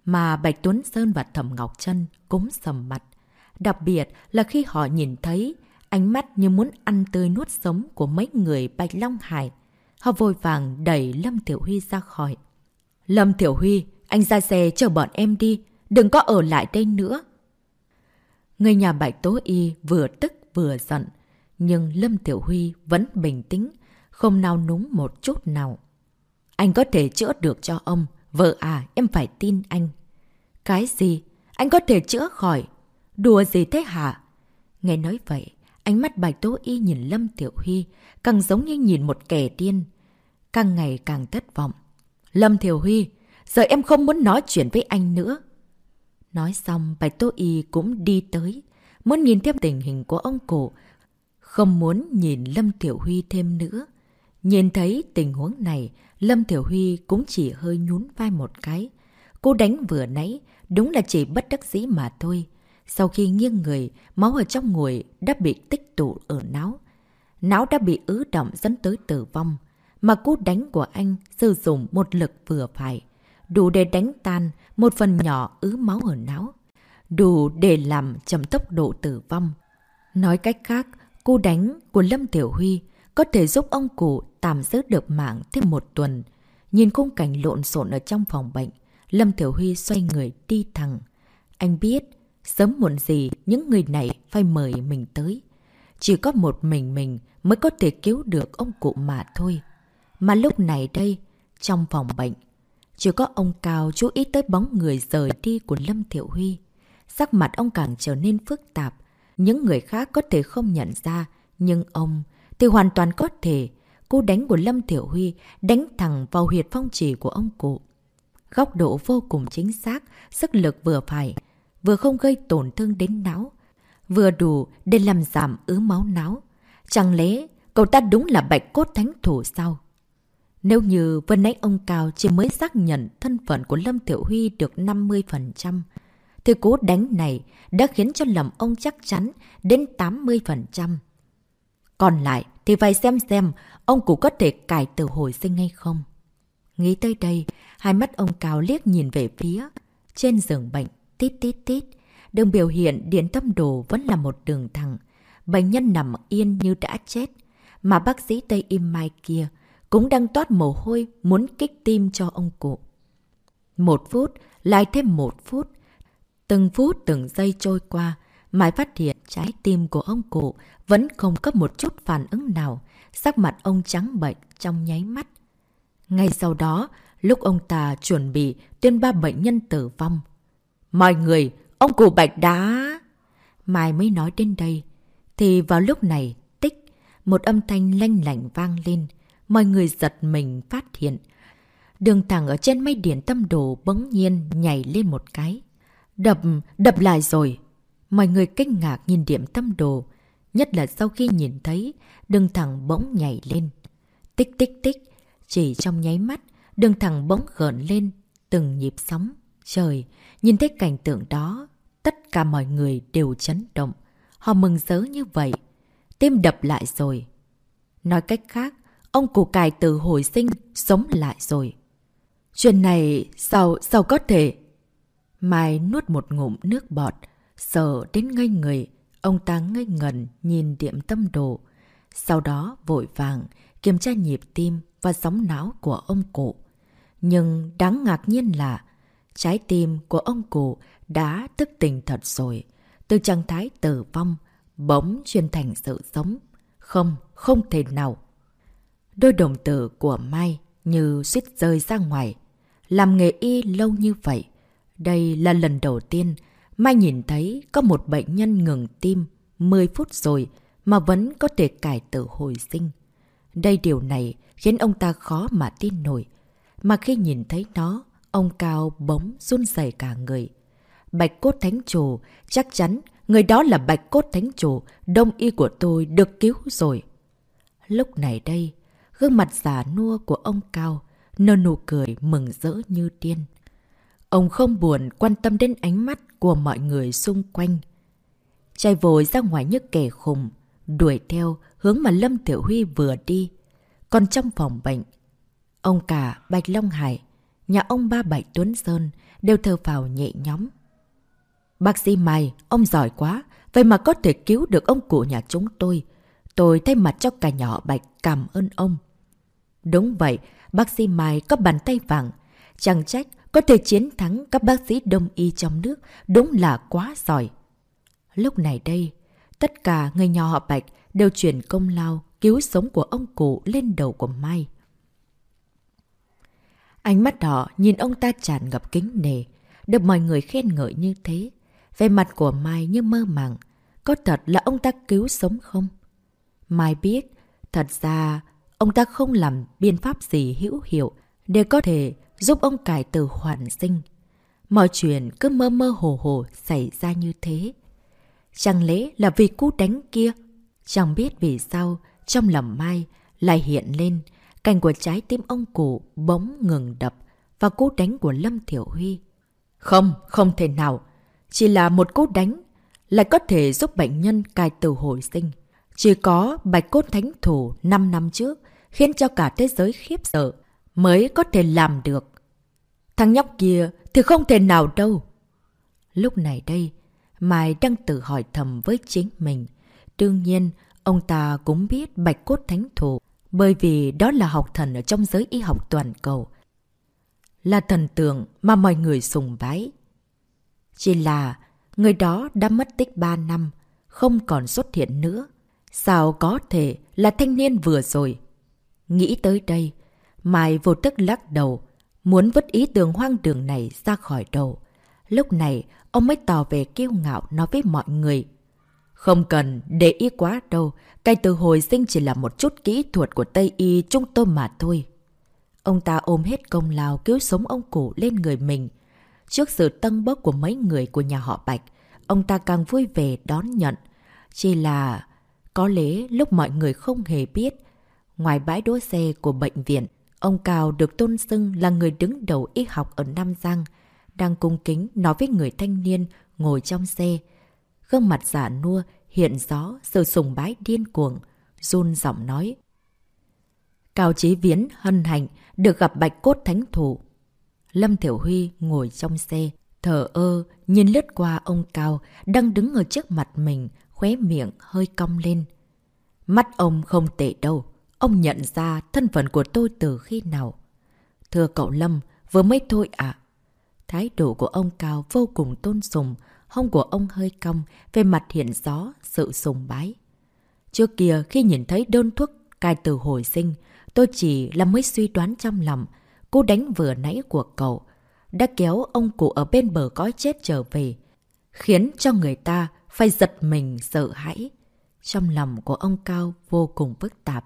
Mà Bạch Tuấn Sơn và Thẩm Ngọc Trân cũng sầm mặt. Đặc biệt là khi họ nhìn thấy ánh mắt như muốn ăn tươi nuốt sống của mấy người Bạch Long Hải. Họ vội vàng đẩy Lâm Tiểu Huy ra khỏi. Lâm Tiểu Huy, anh ra xe chờ bọn em đi, đừng có ở lại đây nữa. Người nhà Bạch Tố Y vừa tức vừa giận, nhưng Lâm Tiểu Huy vẫn bình tĩnh, không nao núng một chút nào. Anh có thể chữa được cho ông, vợ à, em phải tin anh. Cái gì? Anh có thể chữa khỏi? Đùa gì thế hả? Nghe nói vậy, ánh mắt Bạch Tố Y nhìn Lâm Tiểu Huy càng giống như nhìn một kẻ điên. Càng ngày càng thất vọng. Lâm Tiểu Huy, giờ em không muốn nói chuyện với anh nữa. Nói xong, Bạch Tố Y cũng đi tới, muốn nhìn thêm tình hình của ông cổ, không muốn nhìn Lâm Tiểu Huy thêm nữa. Nhìn thấy tình huống này, Lâm Tiểu Huy cũng chỉ hơi nhún vai một cái. Cô đánh vừa nãy, đúng là chỉ bất đắc dĩ mà thôi. Sau khi nghiêng người, máu ở trong người đã bị tích tụ ở não. Não đã bị ứ động dẫn tới tử vong. Mà cú đánh của anh sử dụng một lực vừa phải. Đủ để đánh tan một phần nhỏ ứ máu ở não. Đủ để làm chậm tốc độ tử vong. Nói cách khác, cú đánh của Lâm Tiểu Huy có thể giúp ông cụ tạm giữ được mạng thêm một tuần. Nhìn khung cảnh lộn xộn ở trong phòng bệnh, Lâm Thiểu Huy xoay người đi thẳng. Anh biết, sớm muộn gì những người này phải mời mình tới. Chỉ có một mình mình mới có thể cứu được ông cụ mà thôi. Mà lúc này đây, trong phòng bệnh, chỉ có ông Cao chú ý tới bóng người rời đi của Lâm Thiệu Huy. Sắc mặt ông càng trở nên phức tạp. Những người khác có thể không nhận ra, nhưng ông thì hoàn toàn có thể. Cú đánh của Lâm Thiểu Huy đánh thẳng vào huyệt phong trì của ông cụ. Góc độ vô cùng chính xác, sức lực vừa phải, vừa không gây tổn thương đến não, vừa đủ để làm giảm ứ máu não. Chẳng lẽ cậu ta đúng là bạch cốt thánh thủ sao? Nếu như vừa nãy ông Cao chỉ mới xác nhận thân phận của Lâm Tiểu Huy được 50%, thì cú đánh này đã khiến cho lầm ông chắc chắn đến 80%. Còn lại thì phải xem xem ông cụ có thể cải tử hồi sinh hay không. Nghĩ tới đây, hai mắt ông Cao liếc nhìn về phía. Trên giường bệnh, tít tít tít, đường biểu hiện điện tâm đồ vẫn là một đường thẳng. Bệnh nhân nằm yên như đã chết. Mà bác sĩ Tây Im Mai kia cũng đang toát mồ hôi muốn kích tim cho ông cụ. Một phút, lại thêm một phút. Từng phút từng giây trôi qua, Mai phát hiện trái tim của ông cụ vẫn không có một chút phản ứng nào, sắc mặt ông trắng bệnh trong nháy mắt. Ngay sau đó, lúc ông ta chuẩn bị tuyên ba bệnh nhân tử vong. Mọi người, ông cụ Bạch đá Mai mới nói đến đây, thì vào lúc này, tích, một âm thanh lanh lảnh vang lên. Mọi người giật mình phát hiện. Đường thẳng ở trên mây điển tâm đồ bỗng nhiên nhảy lên một cái. Đập, đập lại rồi. Mọi người kinh ngạc nhìn điểm tâm đồ. Nhất là sau khi nhìn thấy đường thẳng bỗng nhảy lên. Tích tích tích. Chỉ trong nháy mắt, đường thẳng bỗng gợn lên từng nhịp sóng. Trời, nhìn thấy cảnh tượng đó, tất cả mọi người đều chấn động. Họ mừng rỡ như vậy. Tim đập lại rồi. Nói cách khác, ông cụ cải từ hồi sinh, sống lại rồi. Chuyện này sao, sao có thể? Mai nuốt một ngụm nước bọt, sợ đến ngây người. Ông ta ngây ngần nhìn điểm tâm đồ. Sau đó vội vàng kiểm tra nhịp tim và sóng não của ông cụ. Nhưng đáng ngạc nhiên là trái tim của ông cụ đã thức tỉnh thật rồi. Từ trạng thái tử vong, bỗng chuyển thành sự sống. Không, không thể nào. Đôi đồng tử của Mai như suýt rơi ra ngoài. Làm nghề y lâu như vậy. Đây là lần đầu tiên Mai nhìn thấy có một bệnh nhân ngừng tim 10 phút rồi mà vẫn có thể cải tử hồi sinh. Đây điều này khiến ông ta khó mà tin nổi. Mà khi nhìn thấy nó, ông Cao bóng run rẩy cả người. Bạch cốt thánh chủ, chắc chắn người đó là bạch cốt thánh chủ, đông y của tôi được cứu rồi. Lúc này đây, gương mặt giả nua của ông Cao, nở nụ cười mừng rỡ như điên. Ông không buồn quan tâm đến ánh mắt của mọi người xung quanh. Chạy vội ra ngoài như kẻ khùng, đuổi theo hướng mà Lâm Tiểu Huy vừa đi. Còn trong phòng bệnh, ông cả Bạch Long Hải, nhà ông ba bạch Tuấn Sơn đều thơ vào nhẹ nhóm. Bác sĩ Mai, ông giỏi quá, vậy mà có thể cứu được ông cụ nhà chúng tôi. Tôi thay mặt cho cả nhỏ Bạch cảm ơn ông. Đúng vậy, bác sĩ Mai có bàn tay vàng. Chẳng trách có thể chiến thắng các bác sĩ đông y trong nước đúng là quá giỏi. Lúc này đây, tất cả người nhỏ họ Bạch đều chuyển công lao cứu sống của ông cụ lên đầu của Mai. Ánh mắt đỏ nhìn ông ta tràn ngập kính nề, được mọi người khen ngợi như thế. Về mặt của Mai như mơ màng, có thật là ông ta cứu sống không? Mai biết, thật ra ông ta không làm biện pháp gì hữu hiệu để có thể giúp ông cải tử hoàn sinh. Mọi chuyện cứ mơ mơ hồ hồ xảy ra như thế. Chẳng lẽ là vì cú đánh kia? Chẳng biết vì sao, trong lòng Mai lại hiện lên cành của trái tim ông cụ bỗng ngừng đập và cú đánh của Lâm Thiểu Huy. Không, không thể nào. Chỉ là một cú đánh lại có thể giúp bệnh nhân cài tử hồi sinh. Chỉ có bạch cốt thánh thủ 5 năm trước khiến cho cả thế giới khiếp sợ mới có thể làm được. Thằng nhóc kia thì không thể nào đâu. Lúc này đây, Mai đang tự hỏi thầm với chính mình. Đương nhiên, ông ta cũng biết bạch cốt thánh thủ, bởi vì đó là học thần ở trong giới y học toàn cầu. Là thần tượng mà mọi người sùng bái. Chỉ là người đó đã mất tích 3 năm, không còn xuất hiện nữa. Sao có thể là thanh niên vừa rồi? Nghĩ tới đây, Mai vô tức lắc đầu, muốn vứt ý tưởng hoang đường này ra khỏi đầu. Lúc này, ông mới tỏ về kiêu ngạo nói với mọi người. Không cần để ý quá đâu, cái từ hồi sinh chỉ là một chút kỹ thuật của Tây Y chúng tôi mà thôi. Ông ta ôm hết công lao cứu sống ông cụ lên người mình. Trước sự tân bốc của mấy người của nhà họ Bạch, ông ta càng vui vẻ đón nhận. Chỉ là... Có lẽ lúc mọi người không hề biết, ngoài bãi đỗ xe của bệnh viện, Ông Cao được tôn xưng là người đứng đầu y học ở Nam Giang, đang cung kính nói với người thanh niên ngồi trong xe. Gương mặt giả nua hiện rõ sự sùng bái điên cuồng, run giọng nói. Cao Chí Viễn hân hạnh được gặp bạch cốt thánh thủ. Lâm Thiểu Huy ngồi trong xe, thở ơ, nhìn lướt qua ông Cao đang đứng ở trước mặt mình, khóe miệng hơi cong lên. Mắt ông không tệ đâu. Ông nhận ra thân phận của tôi từ khi nào? Thưa cậu Lâm, vừa mới thôi ạ. Thái độ của ông Cao vô cùng tôn sùng, hông của ông hơi cong, về mặt hiện rõ sự sùng bái. Trước kia khi nhìn thấy đơn thuốc cai từ hồi sinh, tôi chỉ là mới suy đoán trong lòng, cô đánh vừa nãy của cậu, đã kéo ông cụ ở bên bờ cõi chết trở về, khiến cho người ta phải giật mình sợ hãi. Trong lòng của ông Cao vô cùng phức tạp,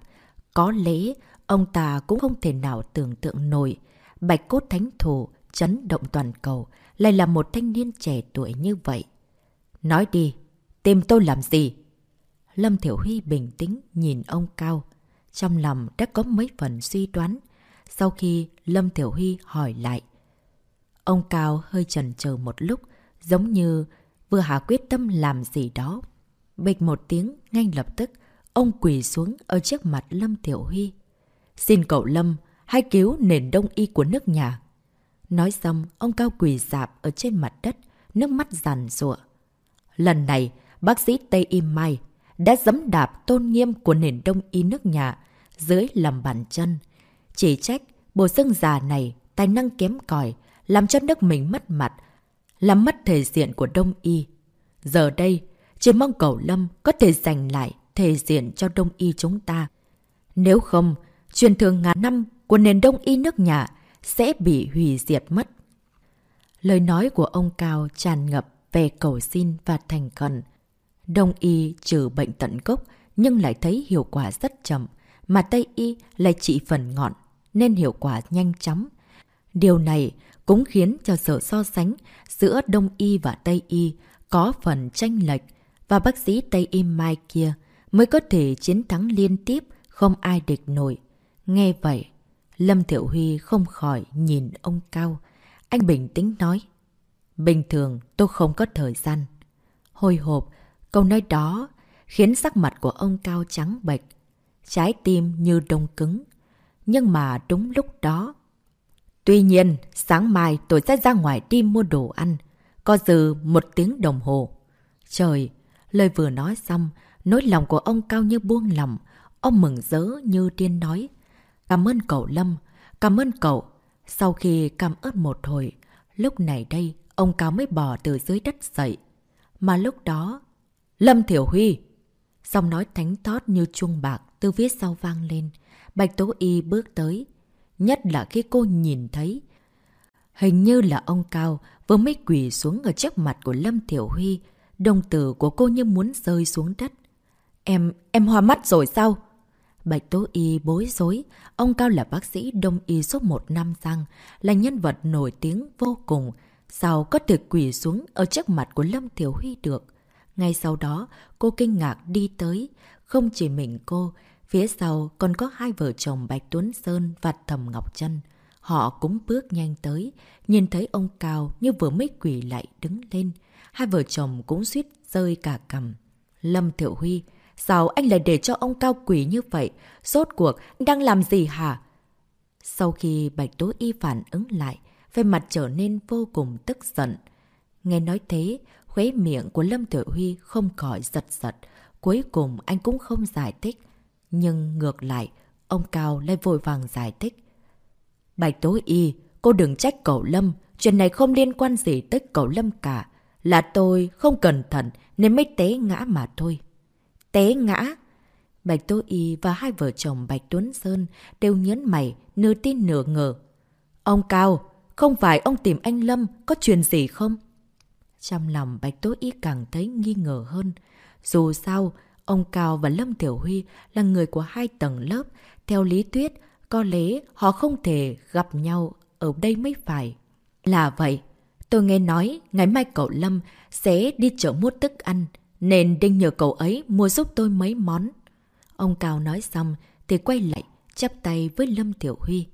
có lẽ ông ta cũng không thể nào tưởng tượng nổi bạch cốt thánh thủ chấn động toàn cầu lại là một thanh niên trẻ tuổi như vậy. Nói đi, tìm tôi làm gì? Lâm Thiểu Huy bình tĩnh nhìn ông Cao. Trong lòng đã có mấy phần suy đoán. Sau khi Lâm Thiểu Huy hỏi lại. Ông Cao hơi chần chờ một lúc, giống như vừa hạ quyết tâm làm gì đó. Bịch một tiếng, ngay lập tức, Ông quỳ xuống ở trước mặt Lâm Tiểu Huy. Xin cậu Lâm, hãy cứu nền đông y của nước nhà. Nói xong, ông Cao quỳ dạp ở trên mặt đất, nước mắt giàn rụa. Lần này, bác sĩ Tây Y Mai đã dẫm đạp tôn nghiêm của nền đông y nước nhà dưới lòng bàn chân. Chỉ trách, bộ xương già này tài năng kém cỏi làm cho nước mình mất mặt, làm mất thể diện của đông y. Giờ đây, chỉ mong cầu lâm có thể giành lại thể diện cho đông y chúng ta. Nếu không, truyền thường ngàn năm của nền đông y nước nhà sẽ bị hủy diệt mất. Lời nói của ông Cao tràn ngập về cầu xin và thành khẩn. Đông y trừ bệnh tận gốc nhưng lại thấy hiệu quả rất chậm, mà Tây y lại trị phần ngọn nên hiệu quả nhanh chóng. Điều này cũng khiến cho sự so sánh giữa Đông y và Tây y có phần tranh lệch và bác sĩ Tây y mai kia mới có thể chiến thắng liên tiếp không ai địch nổi. Nghe vậy, Lâm Thiệu Huy không khỏi nhìn ông Cao. Anh bình tĩnh nói. Bình thường tôi không có thời gian. Hồi hộp, câu nói đó khiến sắc mặt của ông Cao trắng bệch. Trái tim như đông cứng. Nhưng mà đúng lúc đó... Tuy nhiên, sáng mai tôi sẽ ra ngoài đi mua đồ ăn. Có dư một tiếng đồng hồ. Trời, lời vừa nói xong, nỗi lòng của ông Cao như buông lòng. Ông mừng rỡ như tiên nói. Cảm ơn cậu Lâm, cảm ơn cậu. Sau khi cảm ơn một hồi, lúc này đây, ông Cao mới bò từ dưới đất dậy. Mà lúc đó, Lâm Thiểu Huy! Xong nói thánh thót như chuông bạc từ phía sau vang lên. Bạch Tố Y bước tới. Nhất là khi cô nhìn thấy. Hình như là ông Cao vừa mới quỳ xuống ở trước mặt của Lâm Thiểu Huy. Đồng tử của cô như muốn rơi xuống đất. Em, em hoa mắt rồi sao? Bạch Tố Y bối rối, ông Cao là bác sĩ đông y số một năm răng, là nhân vật nổi tiếng vô cùng, sao có thể quỳ xuống ở trước mặt của Lâm Thiểu Huy được. Ngay sau đó, cô kinh ngạc đi tới, không chỉ mình cô, phía sau còn có hai vợ chồng Bạch Tuấn Sơn và Thầm Ngọc Trân. Họ cũng bước nhanh tới, nhìn thấy ông Cao như vừa mới quỳ lại đứng lên. Hai vợ chồng cũng suýt rơi cả cầm. Lâm Thiệu Huy Sao anh lại để cho ông cao quý như vậy? Rốt cuộc, đang làm gì hả? Sau khi Bạch Tố Y phản ứng lại, về mặt trở nên vô cùng tức giận. Nghe nói thế, khuế miệng của Lâm Tiểu Huy không khỏi giật giật. Cuối cùng anh cũng không giải thích. Nhưng ngược lại, ông Cao lại vội vàng giải thích. Bạch Tố Y, cô đừng trách cậu Lâm. Chuyện này không liên quan gì tới cậu Lâm cả. Là tôi không cẩn thận nên mới té ngã mà thôi té ngã. Bạch Tố Y và hai vợ chồng Bạch Tuấn Sơn đều nhớn mày, nửa tin nửa ngờ. Ông Cao, không phải ông tìm anh Lâm có chuyện gì không? Trong lòng Bạch Tố Y càng thấy nghi ngờ hơn. Dù sao, ông Cao và Lâm Tiểu Huy là người của hai tầng lớp. Theo lý thuyết, có lẽ họ không thể gặp nhau ở đây mới phải. Là vậy, tôi nghe nói ngày mai cậu Lâm sẽ đi chợ mua thức ăn. Nên Đinh nhờ cậu ấy mua giúp tôi mấy món. Ông Cao nói xong thì quay lại, chắp tay với Lâm Tiểu Huy.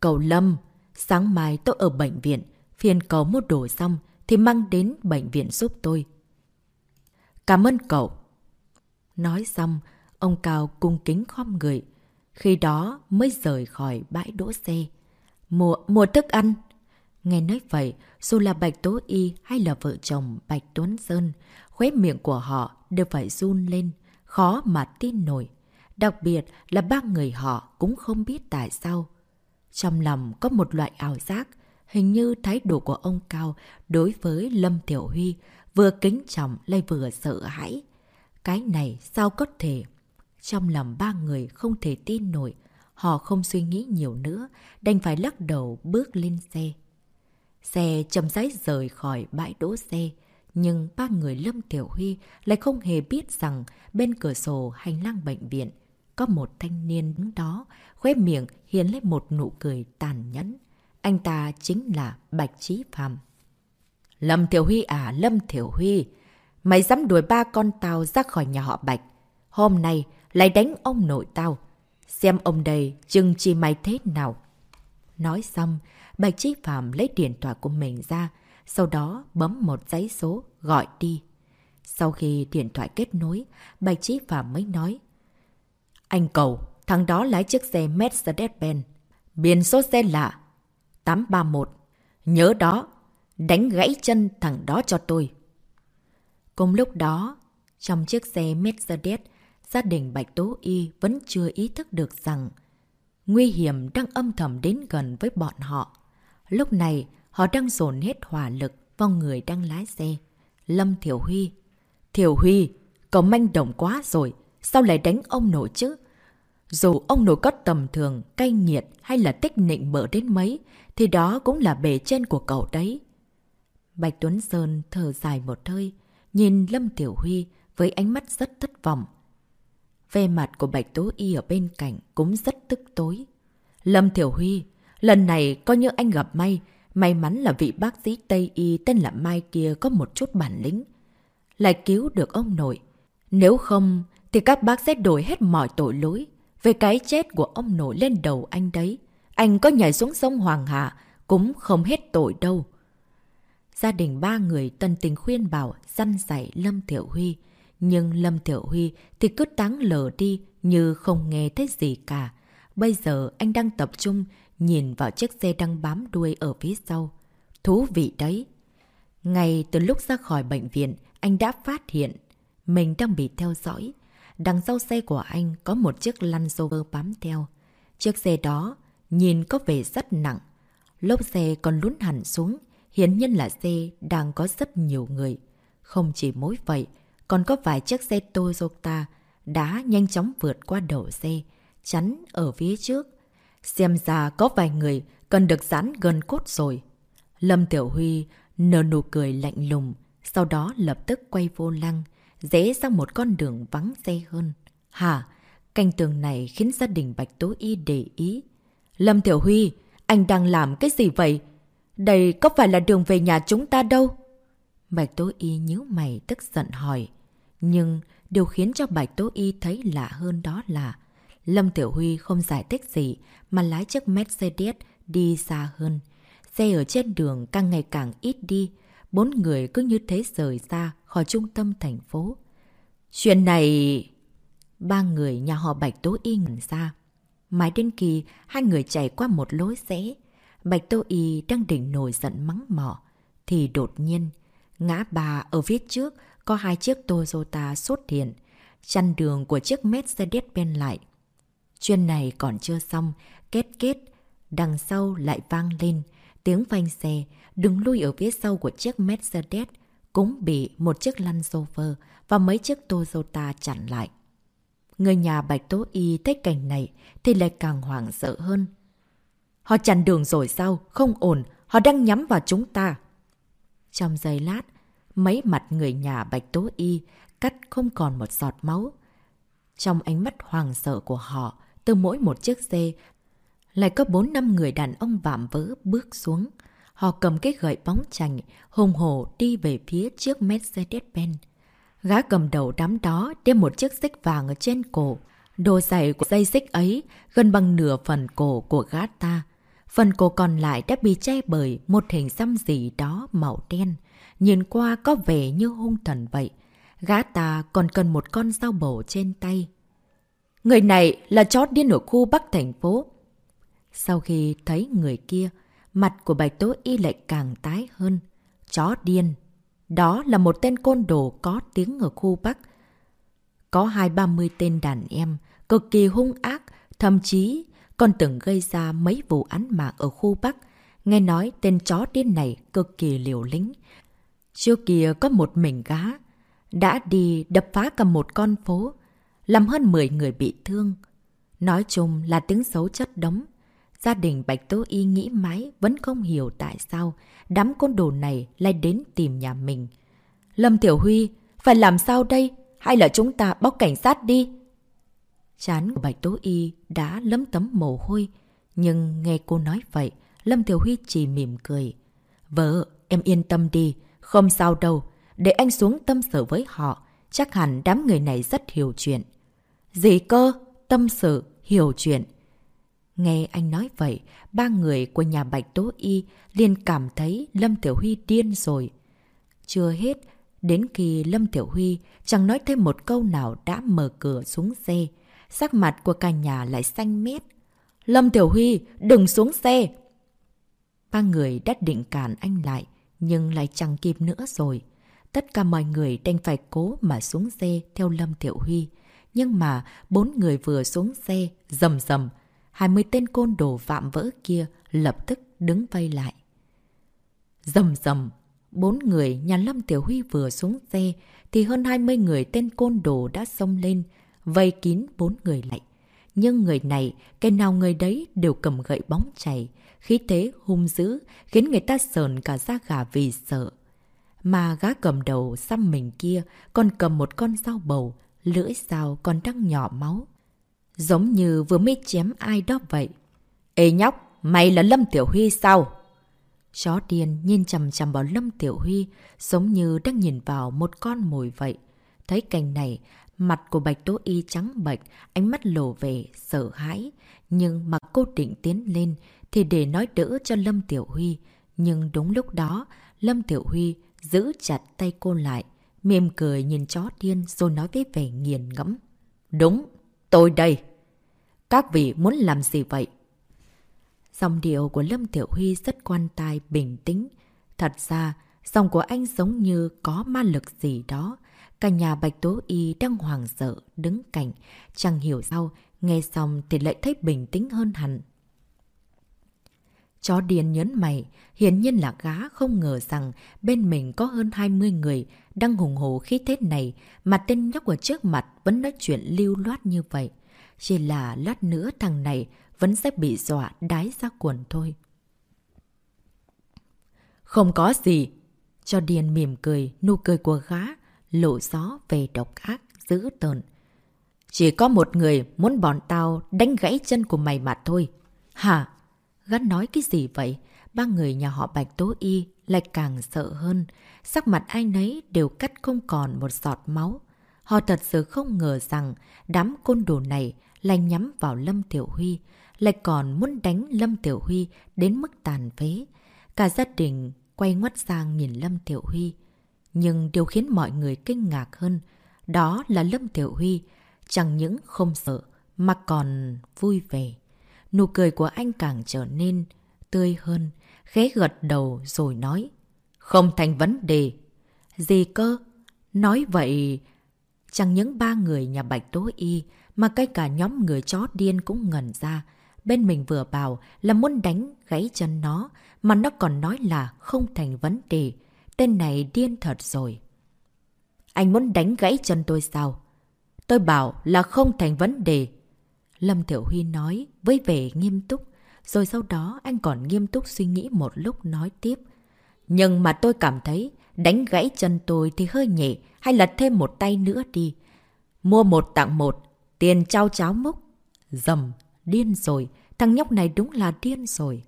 Cậu Lâm, sáng mai tôi ở bệnh viện, phiền cậu mua đồ xong thì mang đến bệnh viện giúp tôi. Cảm ơn cậu. Nói xong, ông Cao cung kính khom người. Khi đó mới rời khỏi bãi đỗ xe. Mua, mua thức ăn. Nghe nói vậy, dù là Bạch Tố Y hay là vợ chồng Bạch Tuấn Sơn, khóe miệng của họ đều phải run lên, khó mà tin nổi. Đặc biệt là ba người họ cũng không biết tại sao. Trong lòng có một loại ảo giác, hình như thái độ của ông Cao đối với Lâm Tiểu Huy vừa kính trọng lại vừa sợ hãi. Cái này sao có thể? Trong lòng ba người không thể tin nổi, họ không suy nghĩ nhiều nữa, đành phải lắc đầu bước lên xe. Xe chậm rãi rời khỏi bãi đỗ xe, nhưng ba người Lâm Tiểu Huy lại không hề biết rằng bên cửa sổ hành lang bệnh viện có một thanh niên đứng đó, khóe miệng hiến lên một nụ cười tàn nhẫn. Anh ta chính là Bạch Trí Phạm. Lâm Tiểu Huy à, Lâm Tiểu Huy, mày dám đuổi ba con tao ra khỏi nhà họ Bạch. Hôm nay lại đánh ông nội tao. Xem ông đây chừng chi mày thế nào. Nói xong, Bạch Trí Phạm lấy điện thoại của mình ra, sau đó bấm một giấy số gọi đi. Sau khi điện thoại kết nối, Bạch Trí Phạm mới nói. Anh cầu, thằng đó lái chiếc xe Mercedes-Benz. Biển số xe là 831. Nhớ đó, đánh gãy chân thằng đó cho tôi. Cùng lúc đó, trong chiếc xe Mercedes, gia đình Bạch Tố Y vẫn chưa ý thức được rằng nguy hiểm đang âm thầm đến gần với bọn họ. Lúc này, họ đang dồn hết hỏa lực vào người đang lái xe. Lâm Thiểu Huy. Thiểu Huy, cậu manh động quá rồi, sao lại đánh ông nội chứ? Dù ông nội có tầm thường, cay nghiệt hay là tích nịnh mở đến mấy, thì đó cũng là bề trên của cậu đấy. Bạch Tuấn Sơn thở dài một hơi, nhìn Lâm Tiểu Huy với ánh mắt rất thất vọng. Về mặt của Bạch Tố Y ở bên cạnh cũng rất tức tối. Lâm Tiểu Huy, lần này coi như anh gặp may, may mắn là vị bác sĩ Tây Y tên là Mai kia có một chút bản lĩnh. Lại cứu được ông nội. Nếu không, thì các bác sẽ đổi hết mọi tội lỗi về cái chết của ông nội lên đầu anh đấy. Anh có nhảy xuống sông Hoàng Hà cũng không hết tội đâu. Gia đình ba người tân tình khuyên bảo săn dạy Lâm Tiểu Huy. Nhưng Lâm Tiểu Huy thì cứ táng lờ đi như không nghe thấy gì cả. Bây giờ anh đang tập trung nhìn vào chiếc xe đang bám đuôi ở phía sau. Thú vị đấy! Ngay từ lúc ra khỏi bệnh viện, anh đã phát hiện mình đang bị theo dõi. Đằng sau xe của anh có một chiếc Land Rover bám theo. Chiếc xe đó nhìn có vẻ rất nặng. Lốp xe còn lún hẳn xuống, hiển nhiên là xe đang có rất nhiều người. Không chỉ mỗi vậy, còn có vài chiếc xe Toyota đã nhanh chóng vượt qua đầu xe, chắn ở phía trước. Xem ra có vài người cần được giãn gần cốt rồi. Lâm Tiểu Huy nở nụ cười lạnh lùng, sau đó lập tức quay vô lăng, rẽ sang một con đường vắng xe hơn. Hả? Canh tường này khiến gia đình Bạch Tố Y để ý. Lâm Tiểu Huy, anh đang làm cái gì vậy? Đây có phải là đường về nhà chúng ta đâu? Bạch Tố Y nhíu mày tức giận hỏi. Nhưng điều khiến cho Bạch Tố Y thấy lạ hơn đó là Lâm Tiểu Huy không giải thích gì mà lái chiếc Mercedes đi xa hơn. Xe ở trên đường càng ngày càng ít đi, bốn người cứ như thế rời xa khỏi trung tâm thành phố. Chuyện này... Ba người nhà họ Bạch Tố Y ngẩn ra. Mãi đến kỳ hai người chạy qua một lối rẽ, Bạch Tố Y đang định nổi giận mắng mỏ, thì đột nhiên, ngã bà ở phía trước có hai chiếc Toyota xuất hiện, chăn đường của chiếc mercedes bên lại. Chuyên này còn chưa xong, kết kết, đằng sau lại vang lên, tiếng phanh xe, đứng lui ở phía sau của chiếc Mercedes cũng bị một chiếc lăn Rover và mấy chiếc Toyota chặn lại. Người nhà Bạch Tố Y thấy cảnh này thì lại càng hoảng sợ hơn. Họ chặn đường rồi sao? Không ổn, họ đang nhắm vào chúng ta. Trong giây lát, mấy mặt người nhà Bạch Tố Y cắt không còn một giọt máu. Trong ánh mắt hoàng sợ của họ, từ mỗi một chiếc xe, lại có bốn năm người đàn ông vạm vỡ bước xuống. Họ cầm cái gậy bóng chành, hùng hổ đi về phía chiếc Mercedes-Benz. Gã cầm đầu đám đó đeo một chiếc xích vàng ở trên cổ. Đồ giày của dây xích ấy gần bằng nửa phần cổ của gã ta. Phần cổ còn lại đã bị che bởi một hình xăm gì đó màu đen. Nhìn qua có vẻ như hung thần vậy. Gã ta còn cần một con dao bổ trên tay. Người này là chó điên ở khu Bắc thành phố. Sau khi thấy người kia, mặt của bạch tố y lại càng tái hơn. Chó điên. Đó là một tên côn đồ có tiếng ở khu Bắc. Có hai ba mươi tên đàn em, cực kỳ hung ác, thậm chí còn từng gây ra mấy vụ án mạng ở khu Bắc. Nghe nói tên chó điên này cực kỳ liều lĩnh. Trước kia có một mình gá, đã đi đập phá cả một con phố, làm hơn 10 người bị thương. Nói chung là tiếng xấu chất đống. Gia đình Bạch Tố Y nghĩ mãi vẫn không hiểu tại sao đám côn đồ này lại đến tìm nhà mình. Lâm Tiểu Huy, phải làm sao đây? Hay là chúng ta bóc cảnh sát đi? Chán của Bạch Tố Y đã lấm tấm mồ hôi. Nhưng nghe cô nói vậy, Lâm Tiểu Huy chỉ mỉm cười. Vợ, em yên tâm đi, không sao đâu. Để anh xuống tâm sự với họ, chắc hẳn đám người này rất hiểu chuyện. Gì cơ? Tâm sự, hiểu chuyện. Nghe anh nói vậy, ba người của nhà Bạch Tố Y liền cảm thấy Lâm Tiểu Huy điên rồi. Chưa hết, đến khi Lâm Tiểu Huy chẳng nói thêm một câu nào đã mở cửa xuống xe. sắc mặt của cả nhà lại xanh mét. Lâm Tiểu Huy, đừng xuống xe! Ba người đã định cản anh lại, nhưng lại chẳng kịp nữa rồi. Tất cả mọi người đành phải cố mà xuống xe theo Lâm Tiểu Huy. Nhưng mà bốn người vừa xuống xe, rầm rầm, 20 tên côn đồ phạm vỡ kia lập tức đứng vây lại. Rầm rầm, bốn người nhà Lâm Tiểu Huy vừa xuống xe thì hơn 20 người tên côn đồ đã xông lên, vây kín bốn người lại. Nhưng người này, cái nào người đấy đều cầm gậy bóng chảy, khí thế hung dữ, khiến người ta sờn cả da gà vì sợ. Mà gã cầm đầu xăm mình kia còn cầm một con dao bầu, lưỡi dao còn đang nhỏ máu. Giống như vừa mới chém ai đó vậy. Ê nhóc, mày là Lâm Tiểu Huy sao? Chó điên nhìn chầm chầm vào Lâm Tiểu Huy, giống như đang nhìn vào một con mồi vậy. Thấy cảnh này, mặt của Bạch Tố Y trắng bệch, ánh mắt lộ về, sợ hãi. Nhưng mà cô định tiến lên, thì để nói đỡ cho Lâm Tiểu Huy. Nhưng đúng lúc đó, Lâm Tiểu Huy giữ chặt tay cô lại, mềm cười nhìn chó điên rồi nói với vẻ nghiền ngẫm. Đúng, tôi đây. Các vị muốn làm gì vậy? Dòng điệu của Lâm Tiểu Huy rất quan tai, bình tĩnh. Thật ra, dòng của anh giống như có ma lực gì đó. Cả nhà Bạch Tố Y đang hoàng sợ, đứng cạnh. Chẳng hiểu sao, nghe xong thì lại thấy bình tĩnh hơn hẳn. Chó điên nhấn mày, hiển nhiên là gá không ngờ rằng bên mình có hơn 20 người đang hùng hồ khí thế này mà tên nhóc ở trước mặt vẫn nói chuyện lưu loát như vậy. Chỉ là lát nữa thằng này vẫn sẽ bị dọa đái ra quần thôi. Không có gì. Cho điên mỉm cười, nụ cười của gá, lộ gió về độc ác, dữ tợn. Chỉ có một người muốn bọn tao đánh gãy chân của mày mà thôi. Hả? Gắt nói cái gì vậy? Ba người nhà họ Bạch Tố Y lại càng sợ hơn. Sắc mặt ai nấy đều cắt không còn một giọt máu. Họ thật sự không ngờ rằng đám côn đồ này lại nhắm vào Lâm Tiểu Huy, lại còn muốn đánh Lâm Tiểu Huy đến mức tàn phế. Cả gia đình quay ngoắt sang nhìn Lâm Tiểu Huy. Nhưng điều khiến mọi người kinh ngạc hơn, đó là Lâm Tiểu Huy chẳng những không sợ mà còn vui vẻ. Nụ cười của anh càng trở nên tươi hơn, khẽ gật đầu rồi nói. Không thành vấn đề. Gì cơ? Nói vậy... Chẳng những ba người nhà Bạch Tố Y mà cái cả nhóm người chó điên cũng ngẩn ra. Bên mình vừa bảo là muốn đánh gãy chân nó, mà nó còn nói là không thành vấn đề. Tên này điên thật rồi. Anh muốn đánh gãy chân tôi sao? Tôi bảo là không thành vấn đề. Lâm Thiểu Huy nói với vẻ nghiêm túc, rồi sau đó anh còn nghiêm túc suy nghĩ một lúc nói tiếp. Nhưng mà tôi cảm thấy đánh gãy chân tôi thì hơi nhẹ, hay lật thêm một tay nữa đi. Mua một tặng một, tiền trao cháo múc. Dầm, điên rồi, thằng nhóc này đúng là điên rồi.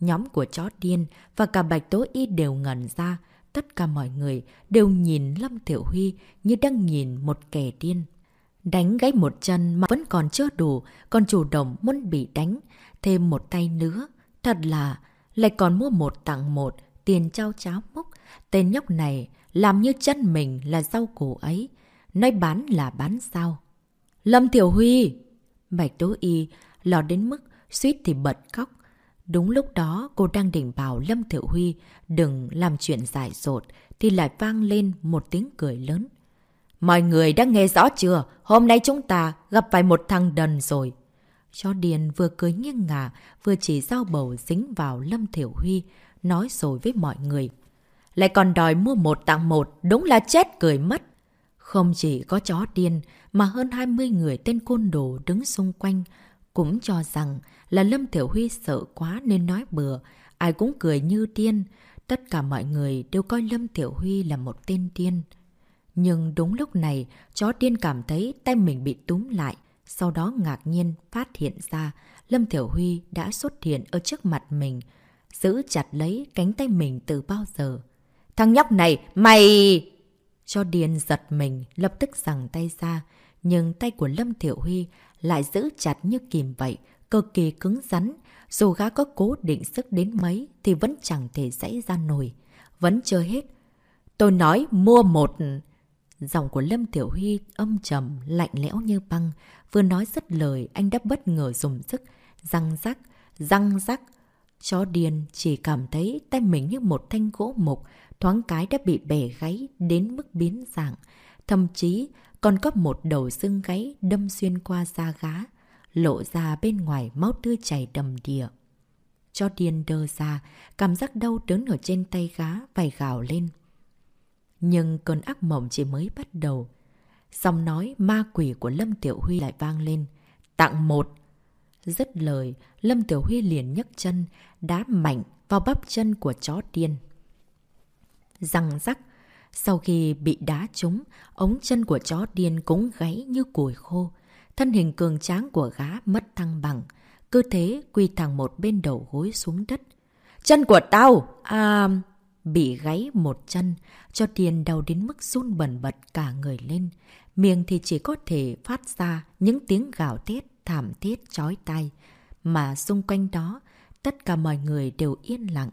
Nhóm của chó điên và cả Bạch Tố Y đều ngẩn ra. Tất cả mọi người đều nhìn Lâm Thiểu Huy như đang nhìn một kẻ điên. Đánh gãy một chân mà vẫn còn chưa đủ, còn chủ động muốn bị đánh. Thêm một tay nữa. Thật là, lại còn mua một tặng một, tiền trao cháo múc. Tên nhóc này làm như chân mình là rau củ ấy. Nói bán là bán sao. Lâm Tiểu Huy! Bạch Tố Y lò đến mức suýt thì bật khóc. Đúng lúc đó cô đang định bảo Lâm Tiểu Huy đừng làm chuyện dại dột thì lại vang lên một tiếng cười lớn. Mọi người đã nghe rõ chưa? Hôm nay chúng ta gặp phải một thằng đần rồi. Chó điền vừa cười nghiêng ngả, vừa chỉ dao bầu dính vào Lâm Thiểu Huy, nói rồi với mọi người. Lại còn đòi mua một tặng một, đúng là chết cười mất. Không chỉ có chó điên, mà hơn 20 người tên côn đồ đứng xung quanh, cũng cho rằng là Lâm Thiểu Huy sợ quá nên nói bừa, ai cũng cười như điên. Tất cả mọi người đều coi Lâm Thiểu Huy là một tên điên. Nhưng đúng lúc này, chó điên cảm thấy tay mình bị túm lại. Sau đó ngạc nhiên phát hiện ra Lâm Thiểu Huy đã xuất hiện ở trước mặt mình, giữ chặt lấy cánh tay mình từ bao giờ. Thằng nhóc này, mày... Cho điên giật mình, lập tức giằng tay ra, nhưng tay của Lâm Thiểu Huy lại giữ chặt như kìm vậy, cực kỳ cứng rắn. Dù gã có cố định sức đến mấy thì vẫn chẳng thể dãy ra nổi. Vẫn chưa hết. Tôi nói mua một... Giọng của Lâm Tiểu Huy âm trầm, lạnh lẽo như băng. Vừa nói rất lời, anh đã bất ngờ dùng sức. Răng rắc, răng rắc. Chó điên chỉ cảm thấy tay mình như một thanh gỗ mục, thoáng cái đã bị bẻ gáy đến mức biến dạng. Thậm chí còn có một đầu xương gáy đâm xuyên qua da gá, lộ ra bên ngoài máu tươi chảy đầm đìa. chó điên đơ ra, cảm giác đau đớn ở trên tay gá vài gào lên. Nhưng cơn ác mộng chỉ mới bắt đầu. xong nói ma quỷ của Lâm Tiểu Huy lại vang lên. Tặng một. Dứt lời, Lâm Tiểu Huy liền nhấc chân, đá mạnh vào bắp chân của chó điên. Răng rắc. Sau khi bị đá trúng, ống chân của chó điên cũng gáy như củi khô. Thân hình cường tráng của gá mất thăng bằng. Cơ thế quy thẳng một bên đầu gối xuống đất. Chân của tao! À... Bị gãy một chân, cho tiền đau đến mức run bẩn bật cả người lên. Miệng thì chỉ có thể phát ra những tiếng gào thét thảm thiết chói tai. Mà xung quanh đó, tất cả mọi người đều yên lặng.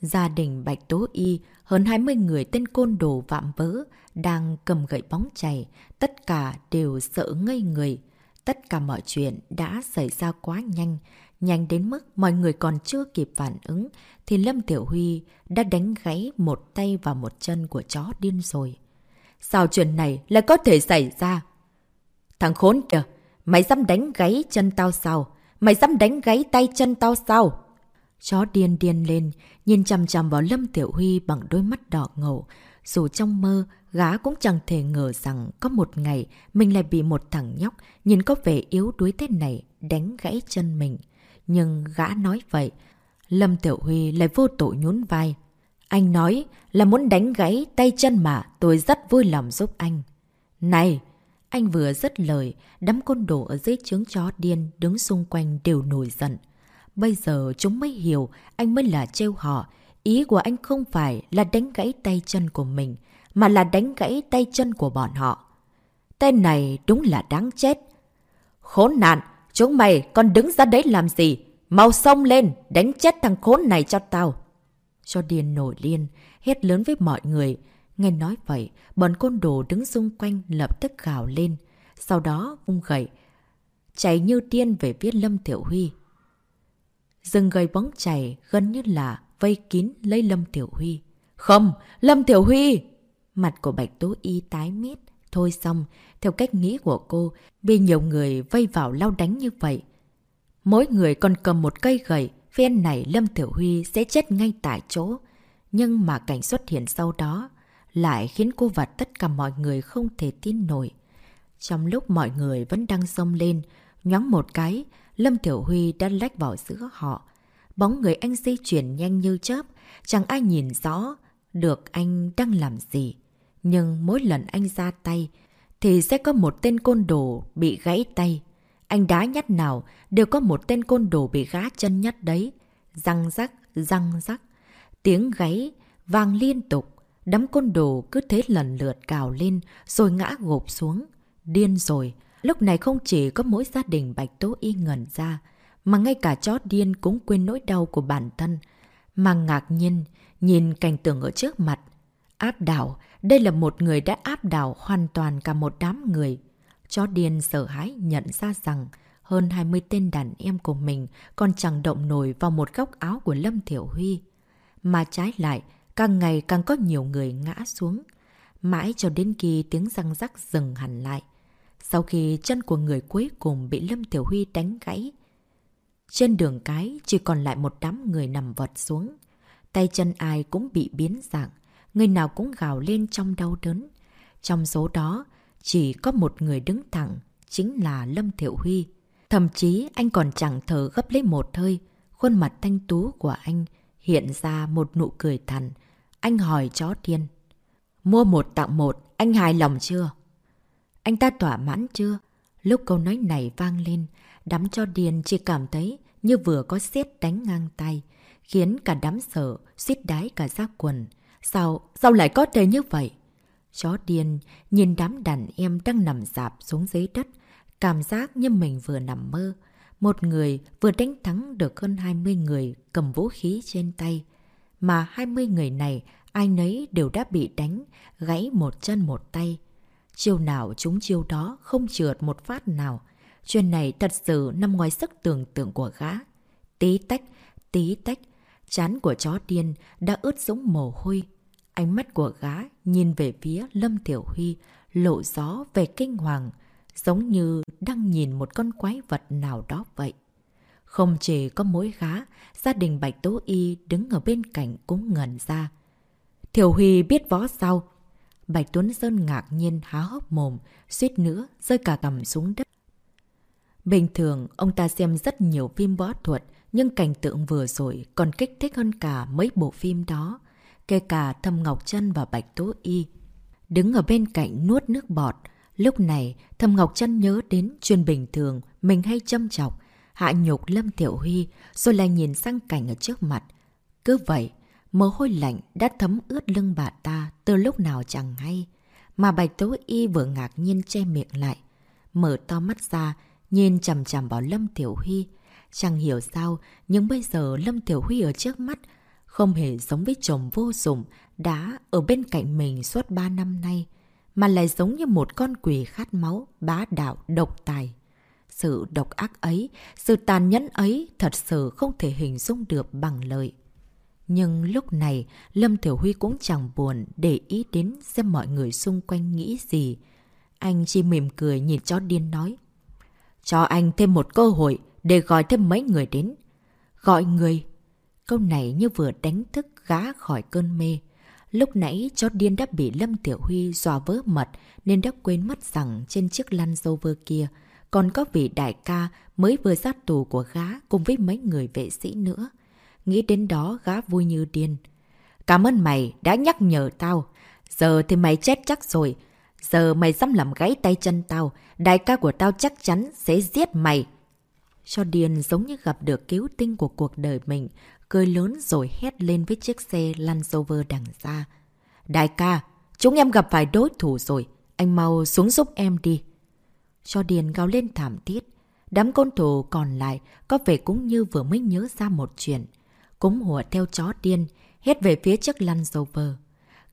Gia đình Bạch Tố Y, hơn 20 người tên côn đồ vạm vỡ, đang cầm gậy bóng chày tất cả đều sợ ngây người. Tất cả mọi chuyện đã xảy ra quá nhanh, nhanh đến mức mọi người còn chưa kịp phản ứng, thì Lâm Tiểu Huy đã đánh gáy một tay vào một chân của chó điên rồi. Sao chuyện này lại có thể xảy ra? Thằng khốn kìa, mày dám đánh gáy chân tao sao? Mày dám đánh gáy tay chân tao sao? Chó điên điên lên, nhìn chằm chằm vào Lâm Tiểu Huy bằng đôi mắt đỏ ngầu. Dù trong mơ, gá cũng chẳng thể ngờ rằng có một ngày mình lại bị một thằng nhóc nhìn có vẻ yếu đuối thế này đánh gãy chân mình. Nhưng gã nói vậy, Lâm Tiểu Huy lại vô tội nhún vai. Anh nói là muốn đánh gãy tay chân mà tôi rất vui lòng giúp anh. Này! Anh vừa dứt lời, đám côn đồ ở dưới trướng chó điên đứng xung quanh đều nổi giận. Bây giờ chúng mới hiểu anh mới là trêu họ. Ý của anh không phải là đánh gãy tay chân của mình, mà là đánh gãy tay chân của bọn họ. Tên này đúng là đáng chết. Khốn nạn, chúng mày còn đứng ra đấy làm gì? Mau sông lên, đánh chết thằng khốn này cho tao. Cho điên nổi liên, hét lớn với mọi người. Nghe nói vậy, bọn côn đồ đứng xung quanh lập tức gào lên. Sau đó vung gậy, chạy như tiên về phía Lâm Tiểu Huy. Dừng gầy bóng chảy gần như là vây kín lấy Lâm Tiểu Huy. Không! Lâm Tiểu Huy! Mặt của Bạch Tố Y tái mét. Thôi xong, theo cách nghĩ của cô, bị nhiều người vây vào lao đánh như vậy. Mỗi người còn cầm một cây gậy, phen này Lâm Tiểu Huy sẽ chết ngay tại chỗ. Nhưng mà cảnh xuất hiện sau đó lại khiến cô và tất cả mọi người không thể tin nổi. Trong lúc mọi người vẫn đang xông lên, nhoáng một cái, Lâm Tiểu Huy đã lách vào giữa họ. Bóng người anh di chuyển nhanh như chớp, chẳng ai nhìn rõ được anh đang làm gì. Nhưng mỗi lần anh ra tay, thì sẽ có một tên côn đồ bị gãy tay. Anh đá nhát nào, đều có một tên côn đồ bị gá chân nhát đấy. Răng rắc, răng rắc. Tiếng gáy vang liên tục. Đám côn đồ cứ thế lần lượt cào lên, rồi ngã gộp xuống. Điên rồi. Lúc này không chỉ có mỗi gia đình Bạch Tố Y ngẩn ra, mà ngay cả chó điên cũng quên nỗi đau của bản thân. Mà ngạc nhiên, nhìn cảnh tượng ở trước mặt. Áp đảo, đây là một người đã áp đảo hoàn toàn cả một đám người. Chó điên sợ hãi nhận ra rằng hơn 20 tên đàn em của mình còn chẳng động nổi vào một góc áo của Lâm Thiểu Huy. Mà trái lại, càng ngày càng có nhiều người ngã xuống. Mãi cho đến khi tiếng răng rắc dừng hẳn lại. Sau khi chân của người cuối cùng bị Lâm Tiểu Huy đánh gãy, trên đường cái chỉ còn lại một đám người nằm vật xuống. Tay chân ai cũng bị biến dạng, người nào cũng gào lên trong đau đớn. Trong số đó, chỉ có một người đứng thẳng, chính là Lâm Thiệu Huy. Thậm chí anh còn chẳng thở gấp lấy một hơi, khuôn mặt thanh tú của anh hiện ra một nụ cười thằn. Anh hỏi chó thiên. Mua một tặng một, anh hài lòng chưa? Anh ta tỏa mãn chưa? Lúc câu nói này vang lên, đám cho điên chỉ cảm thấy như vừa có xét đánh ngang tay, khiến cả đám sợ, suýt đái cả giác quần. Sao, sao lại có thể như vậy? Chó điên nhìn đám đàn em đang nằm dạp xuống dưới đất, cảm giác như mình vừa nằm mơ. Một người vừa đánh thắng được hơn 20 người cầm vũ khí trên tay. Mà 20 người này, ai nấy đều đã bị đánh, gãy một chân một tay. Chiêu nào chúng chiêu đó không trượt một phát nào. Chuyện này thật sự nằm ngoài sức tưởng tượng của gã. Tí tách, tí tách, chán của chó điên đã ướt giống mồ hôi. Ánh mắt của gã nhìn về phía Lâm Tiểu Huy, lộ gió về kinh hoàng, giống như đang nhìn một con quái vật nào đó vậy. Không chỉ có mỗi gã, gia đình Bạch Tố Y đứng ở bên cạnh cũng ngẩn ra. Thiểu Huy biết võ sao? Bạch Tuấn Sơn ngạc nhiên há hốc mồm, suýt nữa rơi cả cầm xuống đất. Bình thường, ông ta xem rất nhiều phim võ thuật, nhưng cảnh tượng vừa rồi còn kích thích hơn cả mấy bộ phim đó, kể cả Thâm Ngọc Trân và Bạch Tố Y. Đứng ở bên cạnh nuốt nước bọt, lúc này Thâm Ngọc Trân nhớ đến chuyện bình thường mình hay châm chọc, hạ nhục Lâm Tiểu Huy rồi lại nhìn sang cảnh ở trước mặt. Cứ vậy, mồ hôi lạnh đã thấm ướt lưng bà ta từ lúc nào chẳng hay. Mà Bạch Tố Y vừa ngạc nhiên che miệng lại, mở to mắt ra, nhìn chầm chầm vào Lâm Tiểu Huy. Chẳng hiểu sao, nhưng bây giờ Lâm Tiểu Huy ở trước mắt không hề giống với chồng vô dụng đã ở bên cạnh mình suốt 3 năm nay, mà lại giống như một con quỷ khát máu, bá đạo, độc tài. Sự độc ác ấy, sự tàn nhẫn ấy thật sự không thể hình dung được bằng lời. Nhưng lúc này, Lâm Thiểu Huy cũng chẳng buồn để ý đến xem mọi người xung quanh nghĩ gì. Anh chỉ mỉm cười nhìn chó điên nói. Cho anh thêm một cơ hội để gọi thêm mấy người đến. Gọi người. Câu này như vừa đánh thức gá khỏi cơn mê. Lúc nãy chó điên đã bị Lâm Tiểu Huy dọa vỡ mật nên đã quên mất rằng trên chiếc lăn dâu vơ kia còn có vị đại ca mới vừa ra tù của gá cùng với mấy người vệ sĩ nữa. Nghĩ đến đó gá vui như điên. Cảm ơn mày đã nhắc nhở tao. Giờ thì mày chết chắc rồi. Giờ mày dám làm gãy tay chân tao. Đại ca của tao chắc chắn sẽ giết mày. Cho Điền giống như gặp được cứu tinh của cuộc đời mình. Cười lớn rồi hét lên với chiếc xe lăn Rover đằng ra. Đại ca, chúng em gặp phải đối thủ rồi. Anh mau xuống giúp em đi. Cho điền gào lên thảm thiết. Đám côn thủ còn lại có vẻ cũng như vừa mới nhớ ra một chuyện. Cúng hùa theo chó điên, hét về phía chiếc lăn Rover.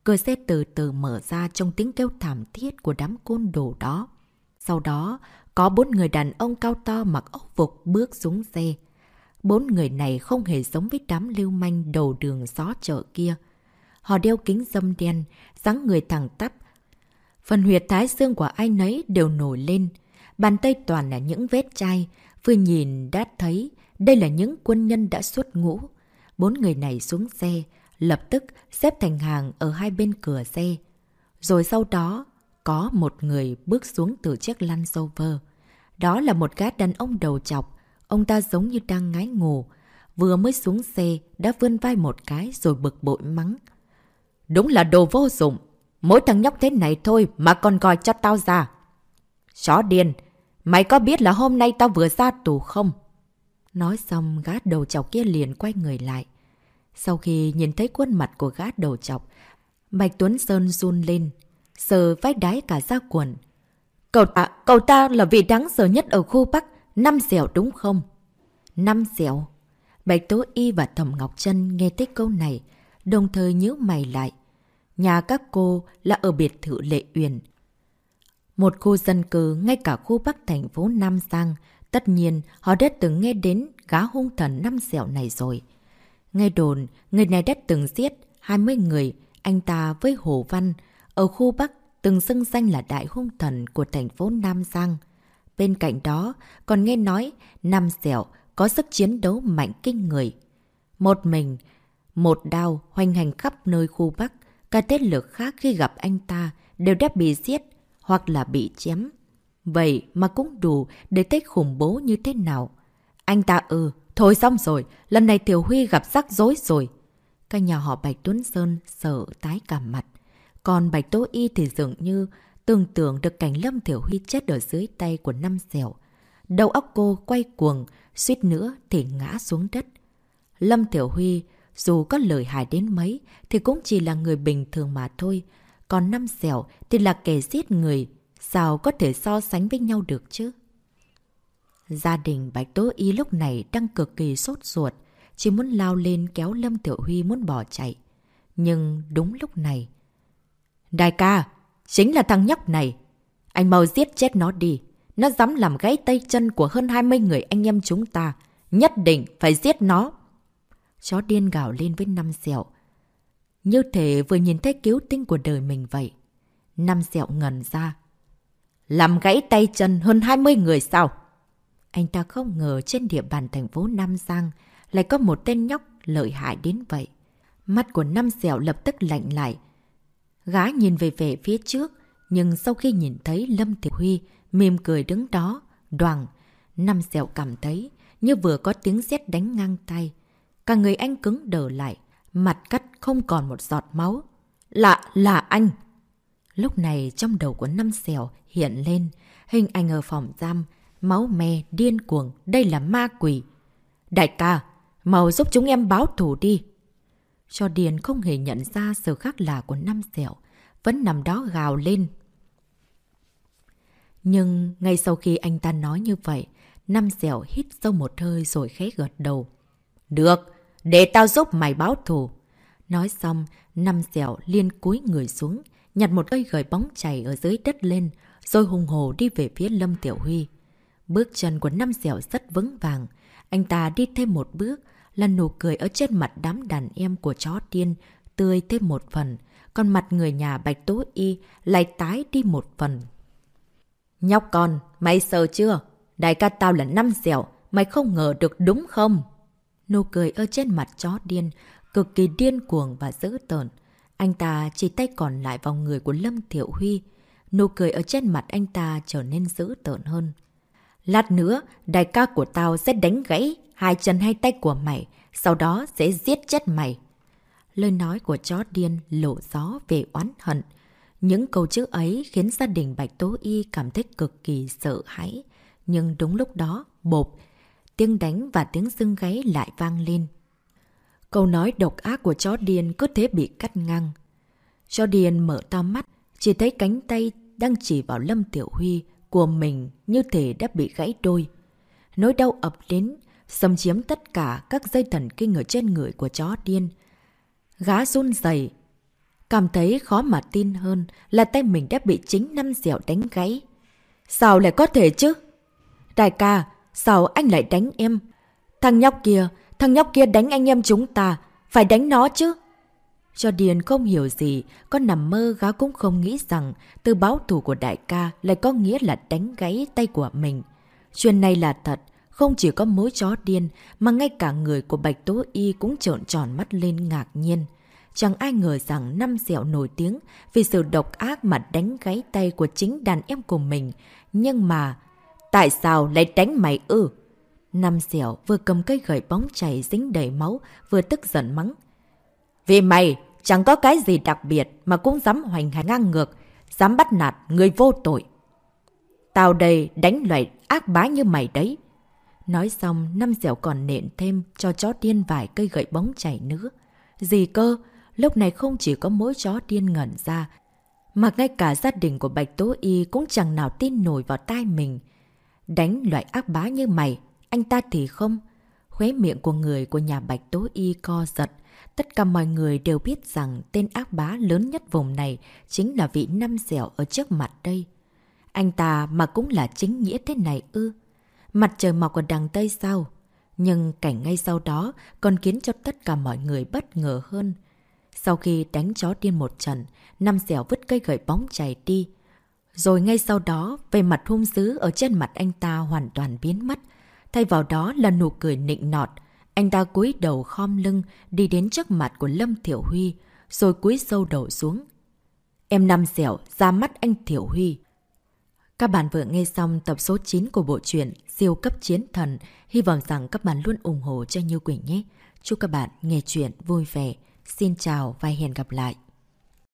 Cửa xe từ từ mở ra trong tiếng kêu thảm thiết của đám côn đồ đó. Sau đó, có bốn người đàn ông cao to mặc ốc phục bước xuống xe. Bốn người này không hề giống với đám lưu manh đầu đường gió chợ kia. Họ đeo kính dâm đen, dáng người thẳng tắp. Phần huyệt thái xương của ai nấy đều nổi lên. Bàn tay toàn là những vết chai. Vừa nhìn đã thấy đây là những quân nhân đã xuất ngũ. Bốn người này xuống xe, lập tức xếp thành hàng ở hai bên cửa xe. Rồi sau đó, có một người bước xuống từ chiếc lăn Rover. Đó là một gã đàn ông đầu chọc. Ông ta giống như đang ngái ngủ. Vừa mới xuống xe, đã vươn vai một cái rồi bực bội mắng. Đúng là đồ vô dụng. Mỗi thằng nhóc thế này thôi mà còn gọi cho tao ra. Chó điên, mày có biết là hôm nay tao vừa ra tù không? Nói xong gã đầu chọc kia liền quay người lại. Sau khi nhìn thấy khuôn mặt của gã đầu chọc, Bạch Tuấn Sơn run lên, sờ vách đáy cả ra quần. Cậu ta, cậu ta là vị đáng sợ nhất ở khu Bắc, năm dẻo đúng không? Năm dẻo. Bạch Tố Y và Thẩm Ngọc Trân nghe thấy câu này, đồng thời nhớ mày lại. Nhà các cô là ở biệt thự Lệ Uyển. Một khu dân cư ngay cả khu Bắc thành phố Nam Giang, tất nhiên họ đã từng nghe đến gá hung thần năm dẻo này rồi. Nghe đồn, người này đã từng giết 20 người, anh ta với Hồ Văn, ở khu Bắc từng xưng danh là đại hung thần của thành phố Nam Giang. Bên cạnh đó, còn nghe nói Nam Dẻo có sức chiến đấu mạnh kinh người. Một mình, một đao hoành hành khắp nơi khu Bắc, cả tên lực khác khi gặp anh ta đều đã bị giết hoặc là bị chém. Vậy mà cũng đủ để thấy khủng bố như thế nào. Anh ta ừ, thôi xong rồi, lần này Tiểu Huy gặp rắc rối rồi. Các nhà họ Bạch Tuấn Sơn sợ tái cả mặt. Còn Bạch Tố Y thì dường như tưởng tượng được cảnh Lâm Tiểu Huy chết ở dưới tay của năm dẻo. Đầu óc cô quay cuồng, suýt nữa thì ngã xuống đất. Lâm Tiểu Huy, dù có lời hại đến mấy, thì cũng chỉ là người bình thường mà thôi. Còn năm dẻo thì là kẻ giết người, sao có thể so sánh với nhau được chứ? Gia đình Bạch Tố Y lúc này đang cực kỳ sốt ruột, chỉ muốn lao lên kéo Lâm Tiểu Huy muốn bỏ chạy. Nhưng đúng lúc này... Đại ca, chính là thằng nhóc này, Anh mau giết chết nó đi. Nó dám làm gãy tay chân của hơn 20 người anh em chúng ta. Nhất định phải giết nó. Chó điên gào lên với năm sẹo. Như thể vừa nhìn thấy cứu tinh của đời mình vậy. Năm sẹo ngần ra. Làm gãy tay chân hơn 20 người sao? Anh ta không ngờ trên địa bàn thành phố Nam Giang lại có một tên nhóc lợi hại đến vậy. Mắt của năm sẹo lập tức lạnh lại. Gá nhìn về về phía trước, nhưng sau khi nhìn thấy Lâm Tiểu Huy mỉm cười đứng đó, đoàn, năm sẹo cảm thấy như vừa có tiếng sét đánh ngang tay. Cả người anh cứng đờ lại, mặt cắt không còn một giọt máu. Lạ, là anh! Lúc này trong đầu của năm sẹo hiện lên hình ảnh ở phòng giam, máu me, điên cuồng, đây là ma quỷ. Đại ca, mau giúp chúng em báo thù đi. Cho Điền không hề nhận ra sự khác lạ của năm sẹo, vẫn nằm đó gào lên. Nhưng ngay sau khi anh ta nói như vậy, năm dẻo hít sâu một hơi rồi khẽ gật đầu. Được, để tao giúp mày báo thù. Nói xong, năm dẻo liên cúi người xuống, nhặt một cây gời bóng chảy ở dưới đất lên, rồi hùng hồ đi về phía Lâm Tiểu Huy. Bước chân của năm dẻo rất vững vàng. Anh ta đi thêm một bước, là nụ cười ở trên mặt đám đàn em của chó điên, tươi thêm một phần, con mặt người nhà Bạch Tố Y lại tái đi một phần. Nhóc con, mày sợ chưa? Đại ca tao là năm dẻo, mày không ngờ được đúng không? Nụ cười ở trên mặt chó điên, cực kỳ điên cuồng và dữ tợn. Anh ta chỉ tay còn lại vào người của Lâm Thiệu Huy. Nụ cười ở trên mặt anh ta trở nên dữ tợn hơn. Lát nữa, đại ca của tao sẽ đánh gãy hai chân hai tay của mày, sau đó sẽ giết chết mày. Lời nói của chó điên lộ gió về oán hận. Những câu chữ ấy khiến gia đình Bạch Tố Y cảm thấy cực kỳ sợ hãi. Nhưng đúng lúc đó, bộp, tiếng đánh và tiếng xưng gáy lại vang lên. Câu nói độc ác của chó điên cứ thế bị cắt ngang. Chó điên mở to mắt, chỉ thấy cánh tay đang chỉ vào Lâm Tiểu Huy của mình như thể đã bị gãy đôi. Nỗi đau ập đến, xâm chiếm tất cả các dây thần kinh ở trên người của chó điên. Gá run dày, cảm thấy khó mà tin hơn là tay mình đã bị chính năm dẻo đánh gáy. Sao lại có thể chứ? Đại ca, sao anh lại đánh em? Thằng nhóc kia, thằng nhóc kia đánh anh em chúng ta, phải đánh nó chứ? Cho Điền không hiểu gì, có nằm mơ gá cũng không nghĩ rằng từ báo thủ của đại ca lại có nghĩa là đánh gáy tay của mình. Chuyện này là thật, không chỉ có mối chó điên mà ngay cả người của Bạch Tố Y cũng trợn tròn mắt lên ngạc nhiên. Chẳng ai ngờ rằng năm dẻo nổi tiếng vì sự độc ác mà đánh gáy tay của chính đàn em của mình. Nhưng mà, tại sao lại đánh mày ư? Năm dẻo vừa cầm cây gậy bóng chảy dính đầy máu, vừa tức giận mắng. Vì mày, chẳng có cái gì đặc biệt mà cũng dám hoành hành ngang ngược, dám bắt nạt người vô tội. Tao đây đánh loại ác bá như mày đấy. Nói xong, năm dẻo còn nện thêm cho chó điên vài cây gậy bóng chảy nữa. Gì cơ, lúc này không chỉ có mỗi chó điên ngẩn ra, mà ngay cả gia đình của Bạch Tố Y cũng chẳng nào tin nổi vào tai mình. Đánh loại ác bá như mày, anh ta thì không. Khuế miệng của người của nhà Bạch Tố Y co giật. Tất cả mọi người đều biết rằng tên ác bá lớn nhất vùng này chính là vị năm dẻo ở trước mặt đây. Anh ta mà cũng là chính nghĩa thế này ư. Mặt trời mọc ở đằng Tây sao? Nhưng cảnh ngay sau đó còn khiến cho tất cả mọi người bất ngờ hơn. Sau khi đánh chó điên một trận, năm dẻo vứt cây gậy bóng chảy đi. Rồi ngay sau đó, về mặt hung dữ ở trên mặt anh ta hoàn toàn biến mất. Thay vào đó là nụ cười nịnh nọt. Anh ta cúi đầu khom lưng đi đến trước mặt của Lâm Thiểu Huy, rồi cúi sâu đầu xuống. Em năm dẻo ra mắt anh Thiểu Huy. Các bạn vừa nghe xong tập số 9 của bộ truyện Siêu cấp chiến thần. Hy vọng rằng các bạn luôn ủng hộ cho Như Quỳnh nhé. Chúc các bạn nghe chuyện vui vẻ. Xin chào và hẹn gặp lại.